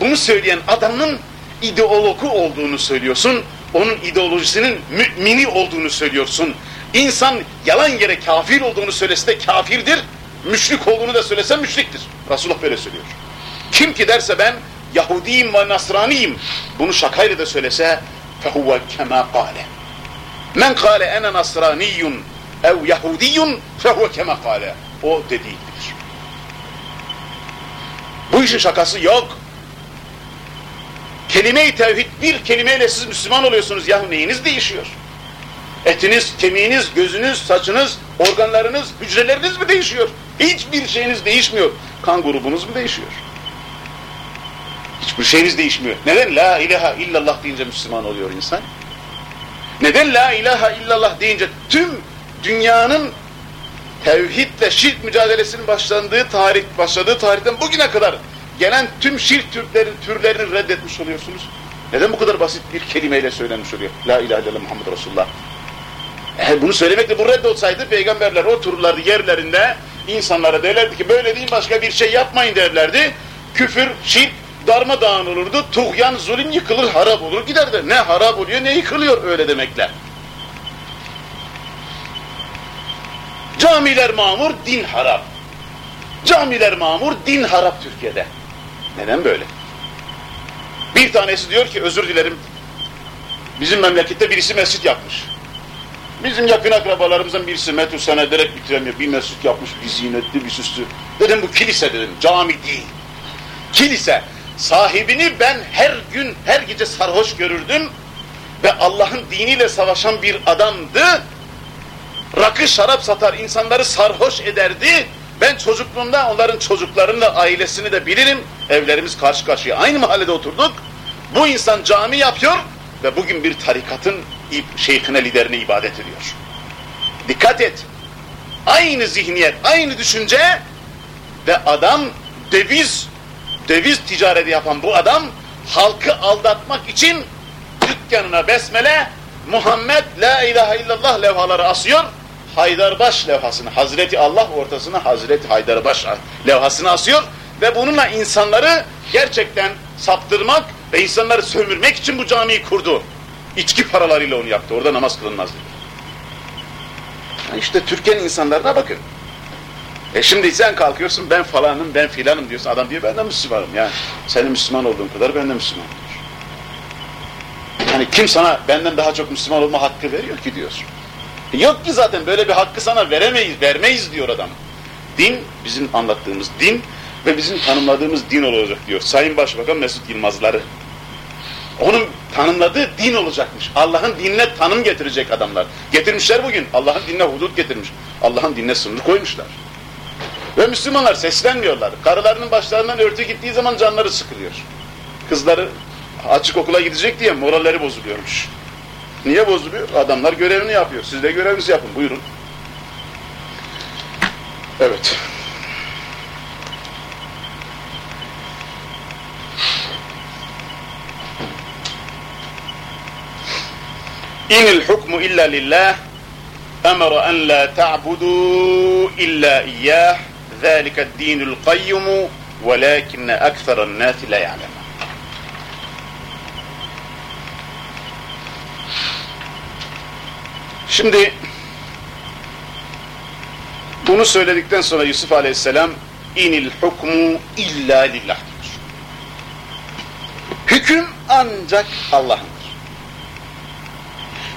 bunu söyleyen adamın ideologu olduğunu söylüyorsun. Onun ideolojisinin mümini olduğunu söylüyorsun. İnsan yalan yere kafir olduğunu söylese de kafirdir. Müşrik olduğunu da söylese müşriktir. Resulullah böyle söylüyor. Kim ki derse ben Yahudiyim ve Nasraniyim bunu şakayla da söylese fehuve kema kâle. Men kâle ene nasraniyyun ev yahudiyyun fehuve kema kâle. O dediği gibidir. Bu işin şakası yok. Kelime-i tevhid bir kelimeyle siz Müslüman oluyorsunuz. Yahu neyiniz değişiyor? Etiniz, kemiğiniz, gözünüz, saçınız, organlarınız, hücreleriniz mi değişiyor? Hiçbir şeyiniz değişmiyor. Kan grubunuz mu değişiyor? Hiçbir şeyiniz değişmiyor. Neden la ilahe illallah deyince Müslüman oluyor insan? Neden la ilahe illallah deyince tüm dünyanın tevhidle şirk mücadelesinin başlandığı tarih, başladığı tarihten bugüne kadar gelen tüm şirk türlerini, türlerini reddetmiş oluyorsunuz. Neden bu kadar basit bir kelimeyle söylenmiş oluyor? La ilahe illallah Muhammed Resulullah. Eğer bunu söylemekle bu reddolsaydı peygamberler otururlardı yerlerinde insanlara derlerdi ki böyle değil başka bir şey yapmayın derlerdi. Küfür, şirk darmadağın olurdu. Tuğyan, zulüm yıkılır, harap olur giderdi. Ne harap oluyor ne yıkılıyor öyle demekle. Camiler mamur, din harap. Camiler mamur, din harap Türkiye'de. Neden böyle? Bir tanesi diyor ki özür dilerim bizim memlekette birisi mescit yapmış. Bizim yakın akrabalarımızdan birisi metrosana ederek bitiremiyor. Bir mescit yapmış, bir zinetli, bir süslü. Dedim bu kilise dedim, cami değil. Kilise. Sahibini ben her gün, her gece sarhoş görürdüm ve Allah'ın diniyle savaşan bir adamdı. Rakı şarap satar, insanları sarhoş ederdi. Ben çocukluğumda onların çocuklarını da ailesini de bilirim. Evlerimiz karşı karşıya aynı mahallede oturduk. Bu insan cami yapıyor ve bugün bir tarikatın şeyhine liderine ibadet ediyor. Dikkat et. Aynı zihniyet, aynı düşünce ve adam döviz döviz ticareti yapan bu adam halkı aldatmak için dükkanına besmele Muhammed la ilahe illallah levhaları asıyor. Haydarbaş levhasını Hazreti Allah ortasına Hazreti Haydarbaş levhasını asıyor ve bununla insanları gerçekten saptırmak ve insanları sömürmek için bu camiyi kurdu. İçki paralarıyla onu yaptı. Orada namaz kılınmaz dedi. Yani işte Türkiye'nin insanlarına bakın. E şimdi sen kalkıyorsun ben falanım ben filanım diyorsun. Adam diyor ben de Müslümanım. Yani senin Müslüman olduğun kadar ben de Müslümanım diyor. Yani kim sana benden daha çok Müslüman olma hakkı veriyor ki diyor. Yok ki zaten böyle bir hakkı sana veremeyiz, vermeyiz diyor adam. Din bizim anlattığımız din ve bizim tanımladığımız din olacak diyor. Sayın Başbakan Mesut Yılmazları. Onun tanımladığı din olacakmış. Allah'ın dinine tanım getirecek adamlar. Getirmişler bugün. Allah'ın dinine hudut getirmiş. Allah'ın dinine sınır koymuşlar. Ve Müslümanlar seslenmiyorlar. Karılarının başlarından örtü gittiği zaman canları sıkılıyor. Kızları açık okula gidecek diye moralleri bozuluyormuş. Niye bozuluyor? Adamlar görevini yapıyor. Siz de görevinizi yapın. Buyurun. Evet. İnil hukmu illa lillah emre en la ta'budu illa iyyah zâlike dinul kayyumu velâkinne ektheren nâsi la ya'lemûn Şimdi bunu söyledikten sonra Yusuf Aleyhisselam inil hukmu illa lillah diyor. Hüküm ancak Allah'ındır.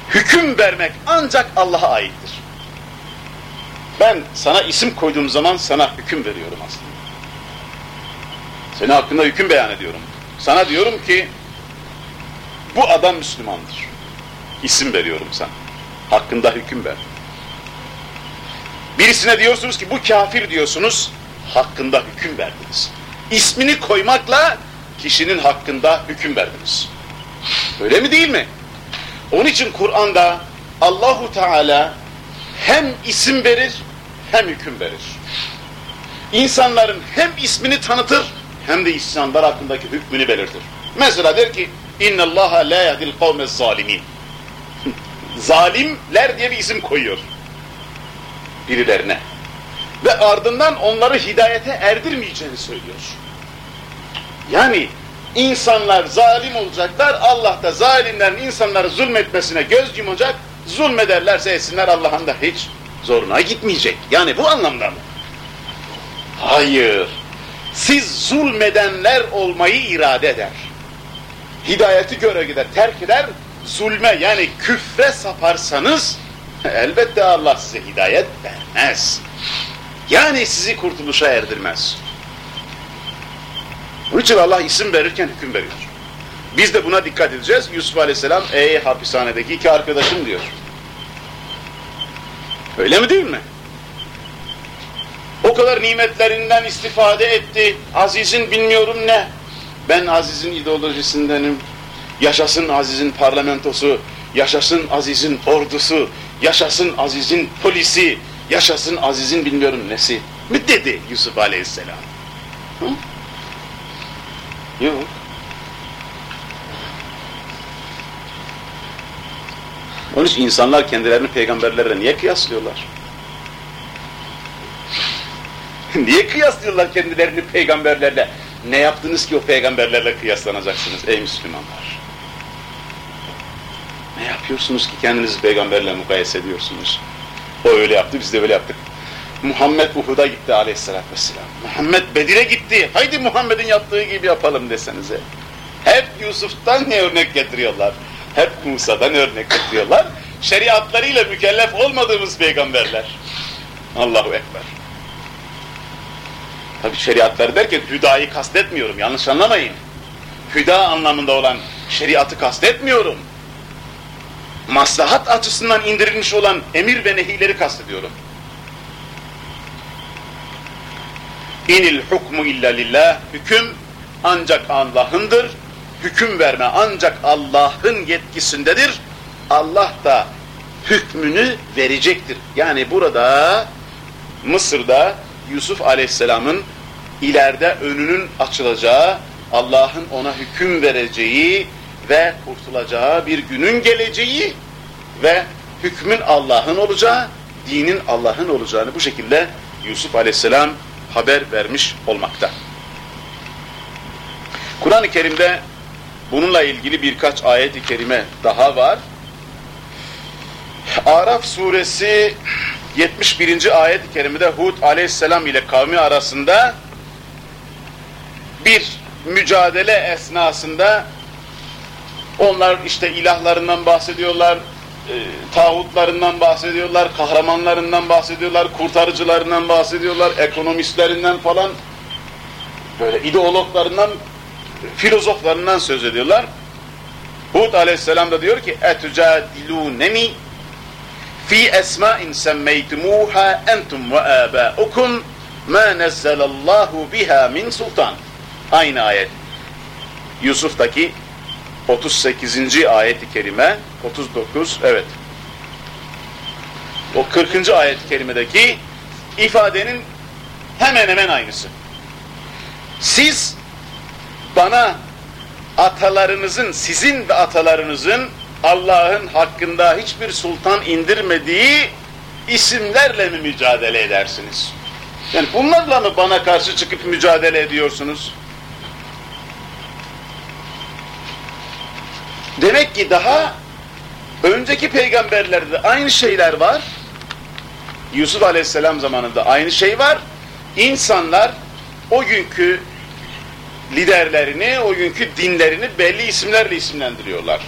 Hüküm vermek ancak Allah'a aittir. Ben sana isim koyduğum zaman sana hüküm veriyorum aslında. Senin hakkında hüküm beyan ediyorum. Sana diyorum ki bu adam Müslümandır. İsim veriyorum sana. Hakkında hüküm ver. Birisine diyorsunuz ki bu kafir diyorsunuz, hakkında hüküm verdiniz. İsmini koymakla kişinin hakkında hüküm verdiniz. Öyle mi değil mi? Onun için Kur'an'da Allahu Teala hem isim verir hem hüküm verir. İnsanların hem ismini tanıtır hem de insanlar hakkındaki hükmünü belirtir. Mesela der ki inna Allaha la yahdil kavmez zalimin. Zalimler diye bir isim koyuyor birilerine. Ve ardından onları hidayete erdirmeyeceğini söylüyor. Yani insanlar zalim olacaklar, Allah da zalimlerin insanları zulmetmesine göz yumacak, zulmederlerse etsinler Allah'ın da hiç zoruna gitmeyecek. Yani bu anlamda mı? Hayır. Siz zulmedenler olmayı irade eder. Hidayeti göre gider, terk eder, zulme yani küfre saparsanız elbette Allah size hidayet vermez. Yani sizi kurtuluşa erdirmez. Bunun için Allah isim verirken hüküm veriyor. Biz de buna dikkat edeceğiz. Yusuf Aleyhisselam ey hapishanedeki iki arkadaşım diyor. Öyle mi değil mi? O kadar nimetlerinden istifade etti. Aziz'in bilmiyorum ne. Ben Aziz'in ideolojisindenim. Yaşasın Aziz'in parlamentosu, yaşasın Aziz'in ordusu, yaşasın Aziz'in polisi, yaşasın Aziz'in bilmiyorum nesi. Mi dedi Yusuf Aleyhisselam? Hı? Yok. Onun için insanlar kendilerini peygamberlerle niye kıyaslıyorlar? niye kıyaslıyorlar kendilerini peygamberlerle? Ne yaptınız ki o peygamberlerle kıyaslanacaksınız ey Müslümanlar? Yapıyorsunuz ki kendinizi peygamberle mukayese ediyorsunuz? O öyle yaptı, biz de öyle yaptık. Muhammed Uhud'a gitti aleyhissalatü vesselam. Muhammed Bedir'e gitti. Haydi Muhammed'in yaptığı gibi yapalım desenize. Hep Yusuf'tan ne örnek getiriyorlar? Hep Musa'dan örnek getiriyorlar. Şeriatlarıyla mükellef olmadığımız peygamberler. Allahu Ekber. Tabi şeriatları derken hüdayı kastetmiyorum. Yanlış anlamayın. Hüda anlamında olan şeriatı kastetmiyorum. Maslahat açısından indirilmiş olan emir ve nehileri kastediyorum. İnil hukmu illa lillah. Hüküm ancak Allah'ındır. Hüküm verme ancak Allah'ın yetkisindedir. Allah da hükmünü verecektir. Yani burada Mısır'da Yusuf Aleyhisselam'ın ileride önünün açılacağı, Allah'ın ona hüküm vereceği ve kurtulacağı bir günün geleceği ve hükmün Allah'ın olacağı, dinin Allah'ın olacağını bu şekilde Yusuf Aleyhisselam haber vermiş olmakta. Kur'an-ı Kerim'de bununla ilgili birkaç ayet-i kerime daha var. Araf suresi 71. ayet-i kerimede Hud aleyhisselam ile kavmi arasında bir mücadele esnasında onlar işte ilahlarından bahsediyorlar, e, tağutlarından bahsediyorlar, kahramanlarından bahsediyorlar, kurtarıcılarından bahsediyorlar, ekonomistlerinden falan böyle ideologlarından, filozoflarından söz ediyorlar. Hud aleyhisselam da diyor ki اَتُجَادِلُونَنِي fi esma'in semmeytumuha entum ve abaukum ma nezzelallahu biha min sultan. Aynı ayet. Yusuf'taki 38. ayet-i kerime 39 evet. O 40. ayet-i kerimedeki ifadenin hemen hemen aynısı. Siz bana atalarınızın, sizin ve atalarınızın Allah'ın hakkında hiçbir sultan indirmediği isimlerle mi mücadele edersiniz? Yani bunlarla mı bana karşı çıkıp mücadele ediyorsunuz? Demek ki daha önceki peygamberlerde aynı şeyler var. Yusuf Aleyhisselam zamanında aynı şey var. İnsanlar o günkü liderlerini, o günkü dinlerini belli isimlerle isimlendiriyorlar.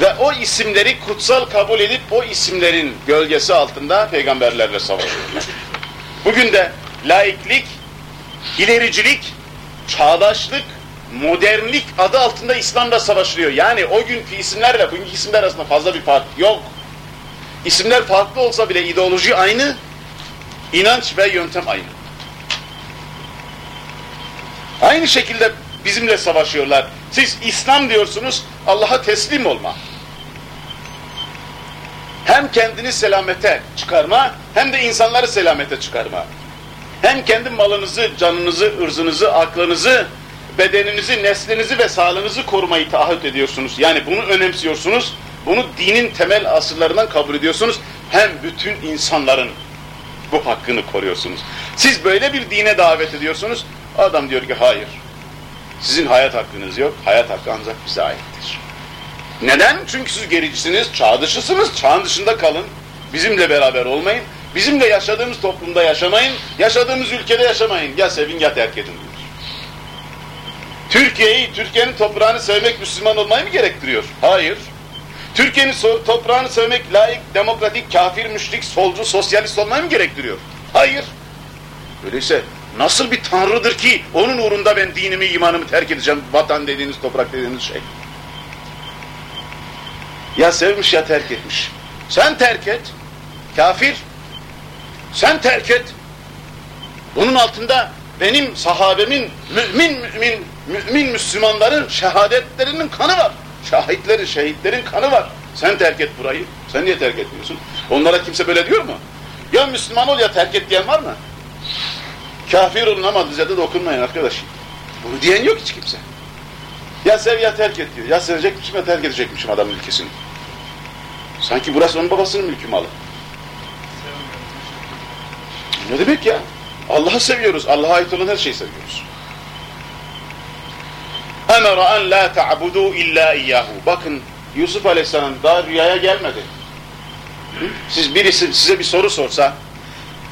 Ve o isimleri kutsal kabul edip o isimlerin gölgesi altında peygamberlerle savaşıyorlar. Bugün de laiklik, ilericilik, çağdaşlık, modernlik adı altında İslam'da savaşılıyor. Yani o günkü isimlerle bugünkü isimler arasında fazla bir fark yok. İsimler farklı olsa bile ideoloji aynı, inanç ve yöntem aynı. Aynı şekilde bizimle savaşıyorlar. Siz İslam diyorsunuz, Allah'a teslim olma. Hem kendini selamete çıkarma, hem de insanları selamete çıkarma. Hem kendi malınızı, canınızı, ırzınızı, aklınızı, bedeninizi, neslinizi ve sağlığınızı korumayı taahhüt ediyorsunuz. Yani bunu önemsiyorsunuz, bunu dinin temel asıllarından kabul ediyorsunuz. Hem bütün insanların bu hakkını koruyorsunuz. Siz böyle bir dine davet ediyorsunuz, adam diyor ki hayır. Sizin hayat hakkınız yok, hayat hakkı ancak bize aittir. Neden? Çünkü siz gericisiniz, çağ dışısınız, çağın dışında kalın. Bizimle beraber olmayın, bizimle yaşadığımız toplumda yaşamayın, yaşadığımız ülkede yaşamayın. Ya sevin ya terk edin diyor. Türkiye'yi, Türkiye'nin toprağını sevmek Müslüman olmayı mı gerektiriyor? Hayır. Türkiye'nin toprağını sevmek layık, demokratik, kafir, müşrik, solcu, sosyalist olmayı mı gerektiriyor? Hayır. Öyleyse nasıl bir tanrıdır ki onun uğrunda ben dinimi, imanımı terk edeceğim, vatan dediğiniz, toprak dediğiniz şey. Ya sevmiş ya terk etmiş. Sen terk et, kafir. Sen terk et. Bunun altında benim sahabemin, mümin mümin, mümin Müslümanların şehadetlerinin kanı var. Şahitlerin, şehitlerin kanı var. Sen terk et burayı. Sen niye terk etmiyorsun? Onlara kimse böyle diyor mu? Ya Müslüman ol ya terk et diyen var mı? Kafir olun ama bize de dokunmayın arkadaş. Bunu diyen yok hiç kimse. Ya sev ya terk et diyor. Ya sevecekmişim ya terk edecekmişim adamın ülkesini. Sanki burası onun babasının mülkü malı. Ne demek ya? Allah'ı seviyoruz. Allah'a ait olan her şeyi seviyoruz. Emera en la ta'budu illa iyyahu. Bakın Yusuf Aleyhisselam daha rüyaya gelmedi. Siz birisi size bir soru sorsa,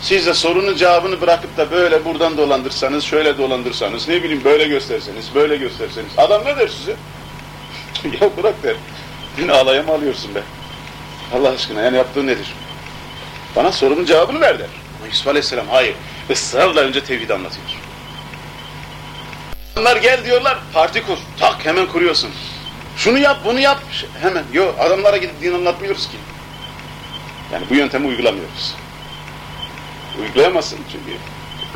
siz de sorunun cevabını bırakıp da böyle buradan dolandırsanız, şöyle dolandırsanız, ne bileyim böyle gösterseniz, böyle gösterseniz. Adam ne der size? ya bırak der. Beni alaya mı alıyorsun be? Allah aşkına yani yaptığın nedir? Bana sorunun cevabını ver der. Ama Yusuf Aleyhisselam hayır. Israrla önce tevhid anlatıyor. Onlar gel diyorlar, parti kur. Tak hemen kuruyorsun. Şunu yap, bunu yap. Hemen. Yok, adamlara gidip din anlatmıyoruz ki. Yani bu yöntemi uygulamıyoruz. Uygulayamazsın çünkü.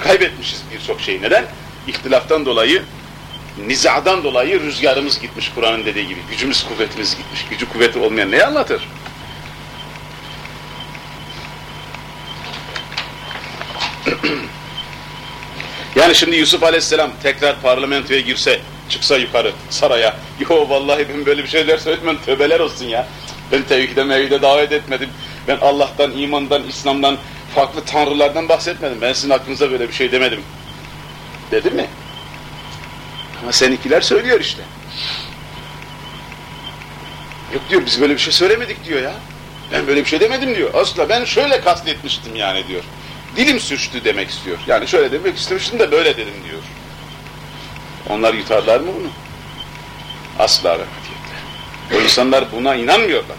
Kaybetmişiz birçok şeyi. Neden? İhtilaftan dolayı, nizadan dolayı rüzgarımız gitmiş Kur'an'ın dediği gibi. Gücümüz, kuvvetimiz gitmiş. Gücü, kuvveti olmayan neyi anlatır? yani şimdi Yusuf Aleyhisselam tekrar parlamentoya girse, çıksa yukarı saraya, yo vallahi ben böyle bir şeyler söylemem, tövbeler olsun ya. Ben tevhide mevhide davet etmedim. Ben Allah'tan, imandan, İslam'dan, farklı tanrılardan bahsetmedim. Ben sizin aklınıza böyle bir şey demedim. Dedi mi? Ama seninkiler söylüyor işte. Yok diyor biz böyle bir şey söylemedik diyor ya. Ben böyle bir şey demedim diyor. Asla ben şöyle kastetmiştim yani diyor. Dilim sürçtü demek istiyor. Yani şöyle demek istemiştim de böyle dedim diyor. Onlar yutarlar mı bunu? Asla ve. O insanlar buna inanmıyorlar.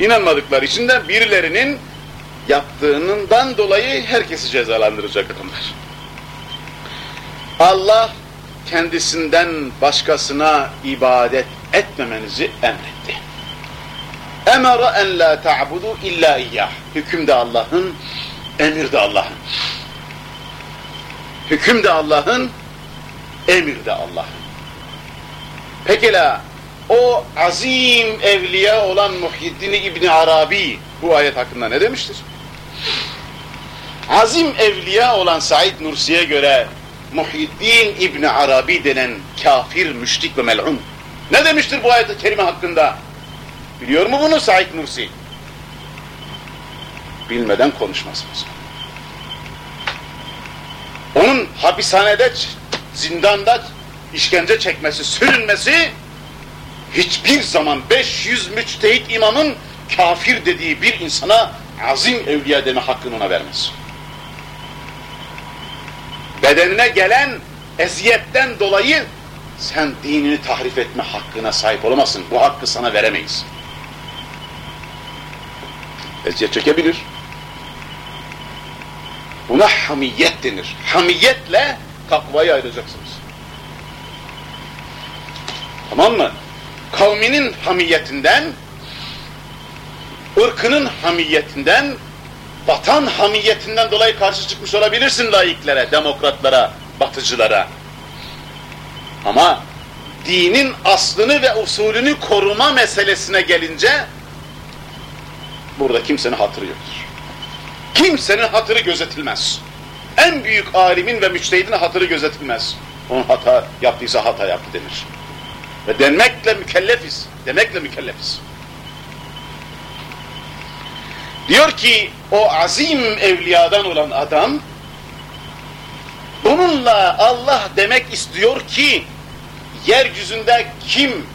İnanmadıkları için de birilerinin yaptığından dolayı herkesi cezalandıracak adamlar. Allah kendisinden başkasına ibadet etmemenizi emretti. Emara en la ta'budu illa iyyah. Hüküm de Allah'ın, emir de Allah'ın. Hüküm de Allah'ın, emir de Allah'ın. Pekala o azim evliya olan Muhyiddin İbni Arabi bu ayet hakkında ne demiştir? Azim evliya olan Said Nursi'ye göre Muhyiddin İbni Arabi denen kafir, müşrik ve mel'un. Ne demiştir bu ayet-i kerime hakkında? Biliyor mu bunu Said Nursi? Bilmeden konuşmazsınız. Onun hapishanede, zindanda işkence çekmesi, sürünmesi hiçbir zaman 500 müçtehit imamın kafir dediği bir insana azim evliya deme hakkını ona vermez. Bedenine gelen eziyetten dolayı sen dinini tahrif etme hakkına sahip olamazsın. Bu hakkı sana veremeyiz. Eziyet çekebilir. Buna hamiyet denir. Hamiyetle takvayı ayıracaksınız. Tamam mı? Kavminin hamiyetinden, ırkının hamiyetinden, vatan hamiyetinden dolayı karşı çıkmış olabilirsin laiklere, demokratlara, batıcılara. Ama dinin aslını ve usulünü koruma meselesine gelince burada kimsenin hatırı yoktur. Kimsenin hatırı gözetilmez. En büyük alimin ve müçtehidin hatırı gözetilmez. Onun hata yaptıysa hata yaptı denir. Ve denmekle mükellefiz. Demekle mükellefiz. Diyor ki o azim evliyadan olan adam bununla Allah demek istiyor ki yeryüzünde kim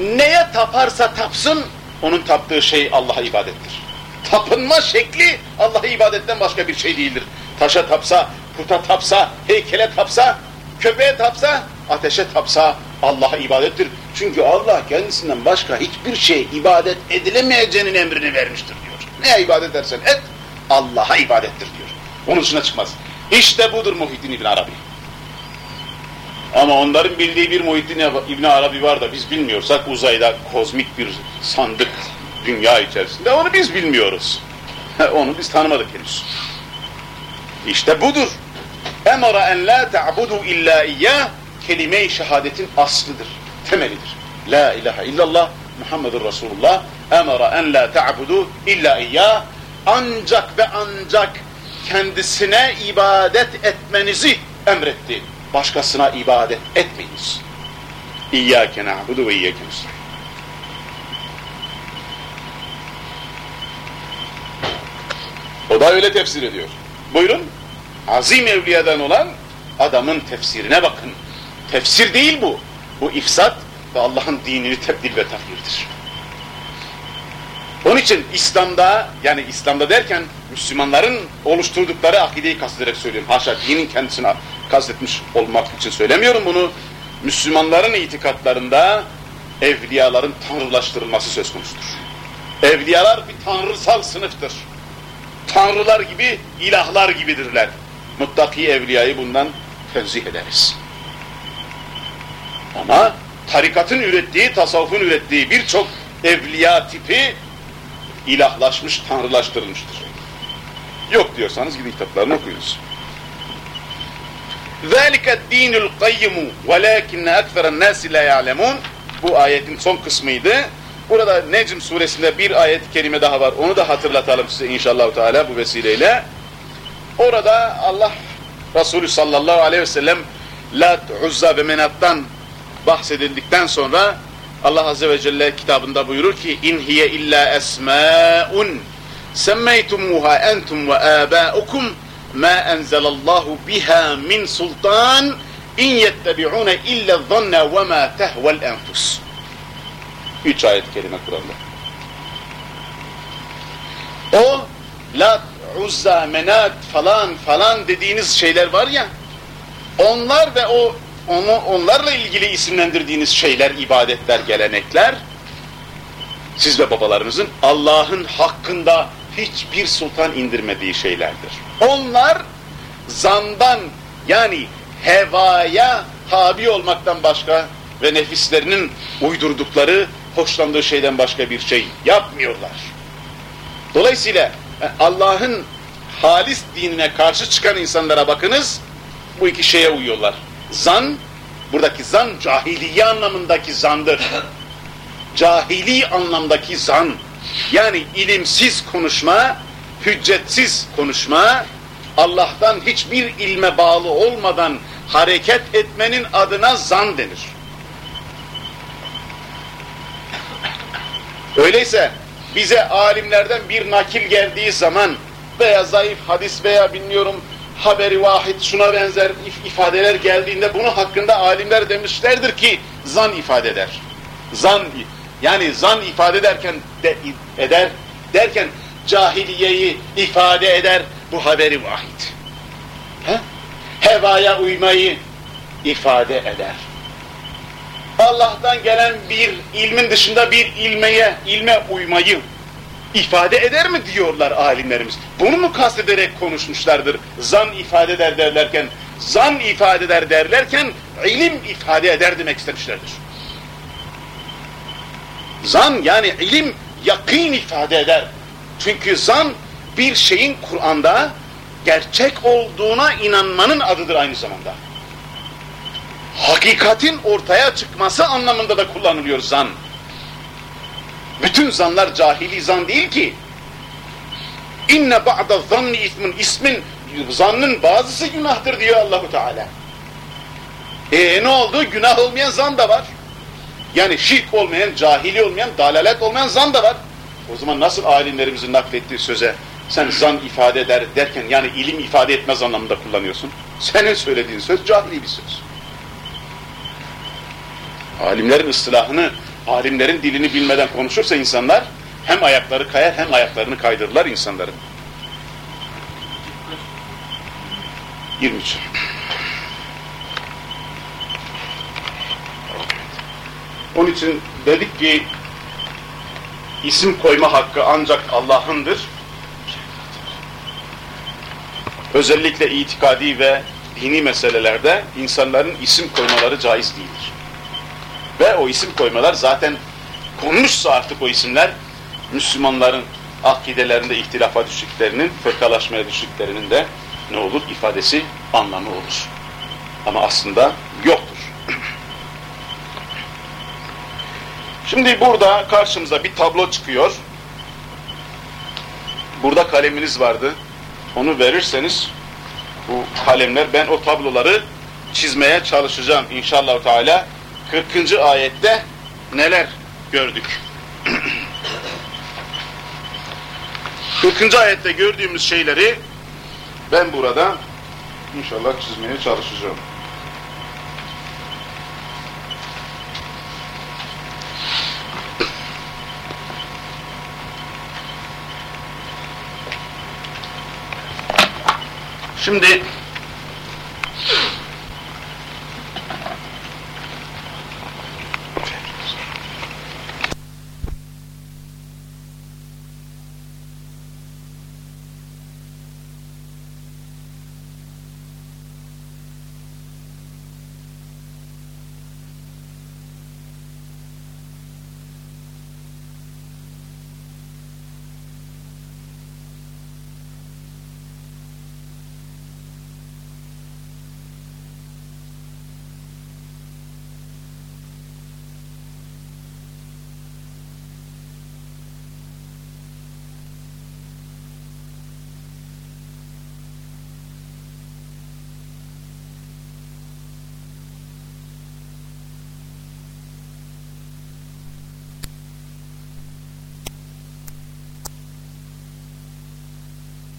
neye taparsa tapsın onun taptığı şey Allah'a ibadettir. Tapınma şekli Allah'a ibadetten başka bir şey değildir. Taşa tapsa, puta tapsa, heykele tapsa, köpeğe tapsa, ateşe tapsa Allah'a ibadettir. Çünkü Allah kendisinden başka hiçbir şey ibadet edilemeyeceğinin emrini vermiştir diyor. Neye ibadet edersen et, Allah'a ibadettir diyor. Onun dışına çıkmaz. İşte budur Muhyiddin İbn Arabi. Ama onların bildiği bir Muhyiddin İbn Arabi var da biz bilmiyorsak uzayda kozmik bir sandık dünya içerisinde onu biz bilmiyoruz. onu biz tanımadık henüz. İşte budur. Emara en la ta'budu illa iyyah kelime-i şehadetin aslıdır, temelidir. La ilahe illallah Muhammedur Resulullah emara en la ta'budu illa iyyah ancak ve ancak kendisine ibadet etmenizi emretti. Başkasına ibadet etmeyiniz. İyyâke na'budu ve iyyâke nestaîn. O da öyle tefsir ediyor. Buyurun. Azim evliyadan olan adamın tefsirine bakın. Tefsir değil bu. Bu ifsat ve Allah'ın dinini tebdil ve tahirdir. Onun için İslam'da yani İslam'da derken Müslümanların oluşturdukları akideyi kastederek söylüyorum. Haşa dinin kendisine kastetmiş olmak için söylemiyorum bunu. Müslümanların itikatlarında evliyaların tanrılaştırılması söz konusudur. Evliyalar bir tanrısal sınıftır Tanrılar gibi, ilahlar gibidirler. Muttaki evliyayı bundan tenzih ederiz. Ama tarikatın ürettiği, tasavvufun ürettiği birçok evliya tipi ilahlaşmış, tanrılaştırılmıştır. Yok diyorsanız gidin kitaplarını okuyunuz. ذَٰلِكَ الدِّينُ الْقَيِّمُ وَلَاكِنَّ اَكْثَرَ النَّاسِ لَا يَعْلَمُونَ Bu ayetin son kısmıydı. Burada Necm suresinde bir ayet-i kerime daha var. Onu da hatırlatalım size inşallah Teala bu vesileyle. Orada Allah Resulü sallallahu aleyhi ve sellem Lat, Uzza ve Menat'tan bahsedildikten sonra Allah azze ve celle kitabında buyurur ki in hiye illa esmaun semmeytumuha entum ve abaukum ma enzelallahu biha min sultan in yettebi'une illa zanna ve ma tehvel enfus. Üç ayet kelime Kur'an'da. O Lat, Uzza, Menat falan falan dediğiniz şeyler var ya onlar ve o onu onlarla ilgili isimlendirdiğiniz şeyler, ibadetler, gelenekler siz ve babalarınızın Allah'ın hakkında hiçbir sultan indirmediği şeylerdir. Onlar zandan yani hevaya tabi olmaktan başka ve nefislerinin uydurdukları, hoşlandığı şeyden başka bir şey yapmıyorlar. Dolayısıyla Allah'ın halis dinine karşı çıkan insanlara bakınız, bu iki şeye uyuyorlar. Zan, buradaki zan cahiliye anlamındaki zandır. Cahili anlamdaki zan, yani ilimsiz konuşma, hüccetsiz konuşma, Allah'tan hiçbir ilme bağlı olmadan hareket etmenin adına zan denir. Öyleyse bize alimlerden bir nakil geldiği zaman veya zayıf hadis veya bilmiyorum haberi vahid şuna benzer if ifadeler geldiğinde bunu hakkında alimler demişlerdir ki zan ifade eder. Zan yani zan ifade ederken de, eder derken cahiliyeyi ifade eder bu haberi vahid. He? Hevaya uymayı ifade eder. Allah'tan gelen bir ilmin dışında bir ilmeye, ilme uymayı ifade eder mi diyorlar alimlerimiz. Bunu mu kastederek konuşmuşlardır? Zan ifade eder derlerken, zan ifade eder derlerken ilim ifade eder demek istemişlerdir. Zan yani ilim yakın ifade eder. Çünkü zan bir şeyin Kur'an'da gerçek olduğuna inanmanın adıdır aynı zamanda. Hakikatin ortaya çıkması anlamında da kullanılıyor zan. Bütün zanlar cahili zan değil ki. İnne ba'da zanni ismin ismin zannın bazısı günahtır diyor Allahu Teala. E ne oldu? Günah olmayan zan da var. Yani şirk olmayan, cahili olmayan, dalalet olmayan zan da var. O zaman nasıl alimlerimizin naklettiği söze sen zan ifade eder derken yani ilim ifade etmez anlamında kullanıyorsun. Senin söylediğin söz cahili bir söz. Alimlerin ıstılahını, alimlerin dilini bilmeden konuşursa insanlar hem ayakları kayar hem ayaklarını kaydırırlar insanların. 23. Onun için dedik ki isim koyma hakkı ancak Allah'ındır. Özellikle itikadi ve dini meselelerde insanların isim koymaları caiz değildir. Ve o isim koymalar zaten konmuşsa artık o isimler Müslümanların akidelerinde ihtilafa düştüklerinin, fırkalaşmaya düştüklerinin de ne olur? ifadesi, anlamı olur. Ama aslında yoktur. Şimdi burada karşımıza bir tablo çıkıyor. Burada kaleminiz vardı. Onu verirseniz bu kalemler ben o tabloları çizmeye çalışacağım inşallah Teala. 40. ayette neler gördük? 40. ayette gördüğümüz şeyleri ben burada inşallah çizmeye çalışacağım. Şimdi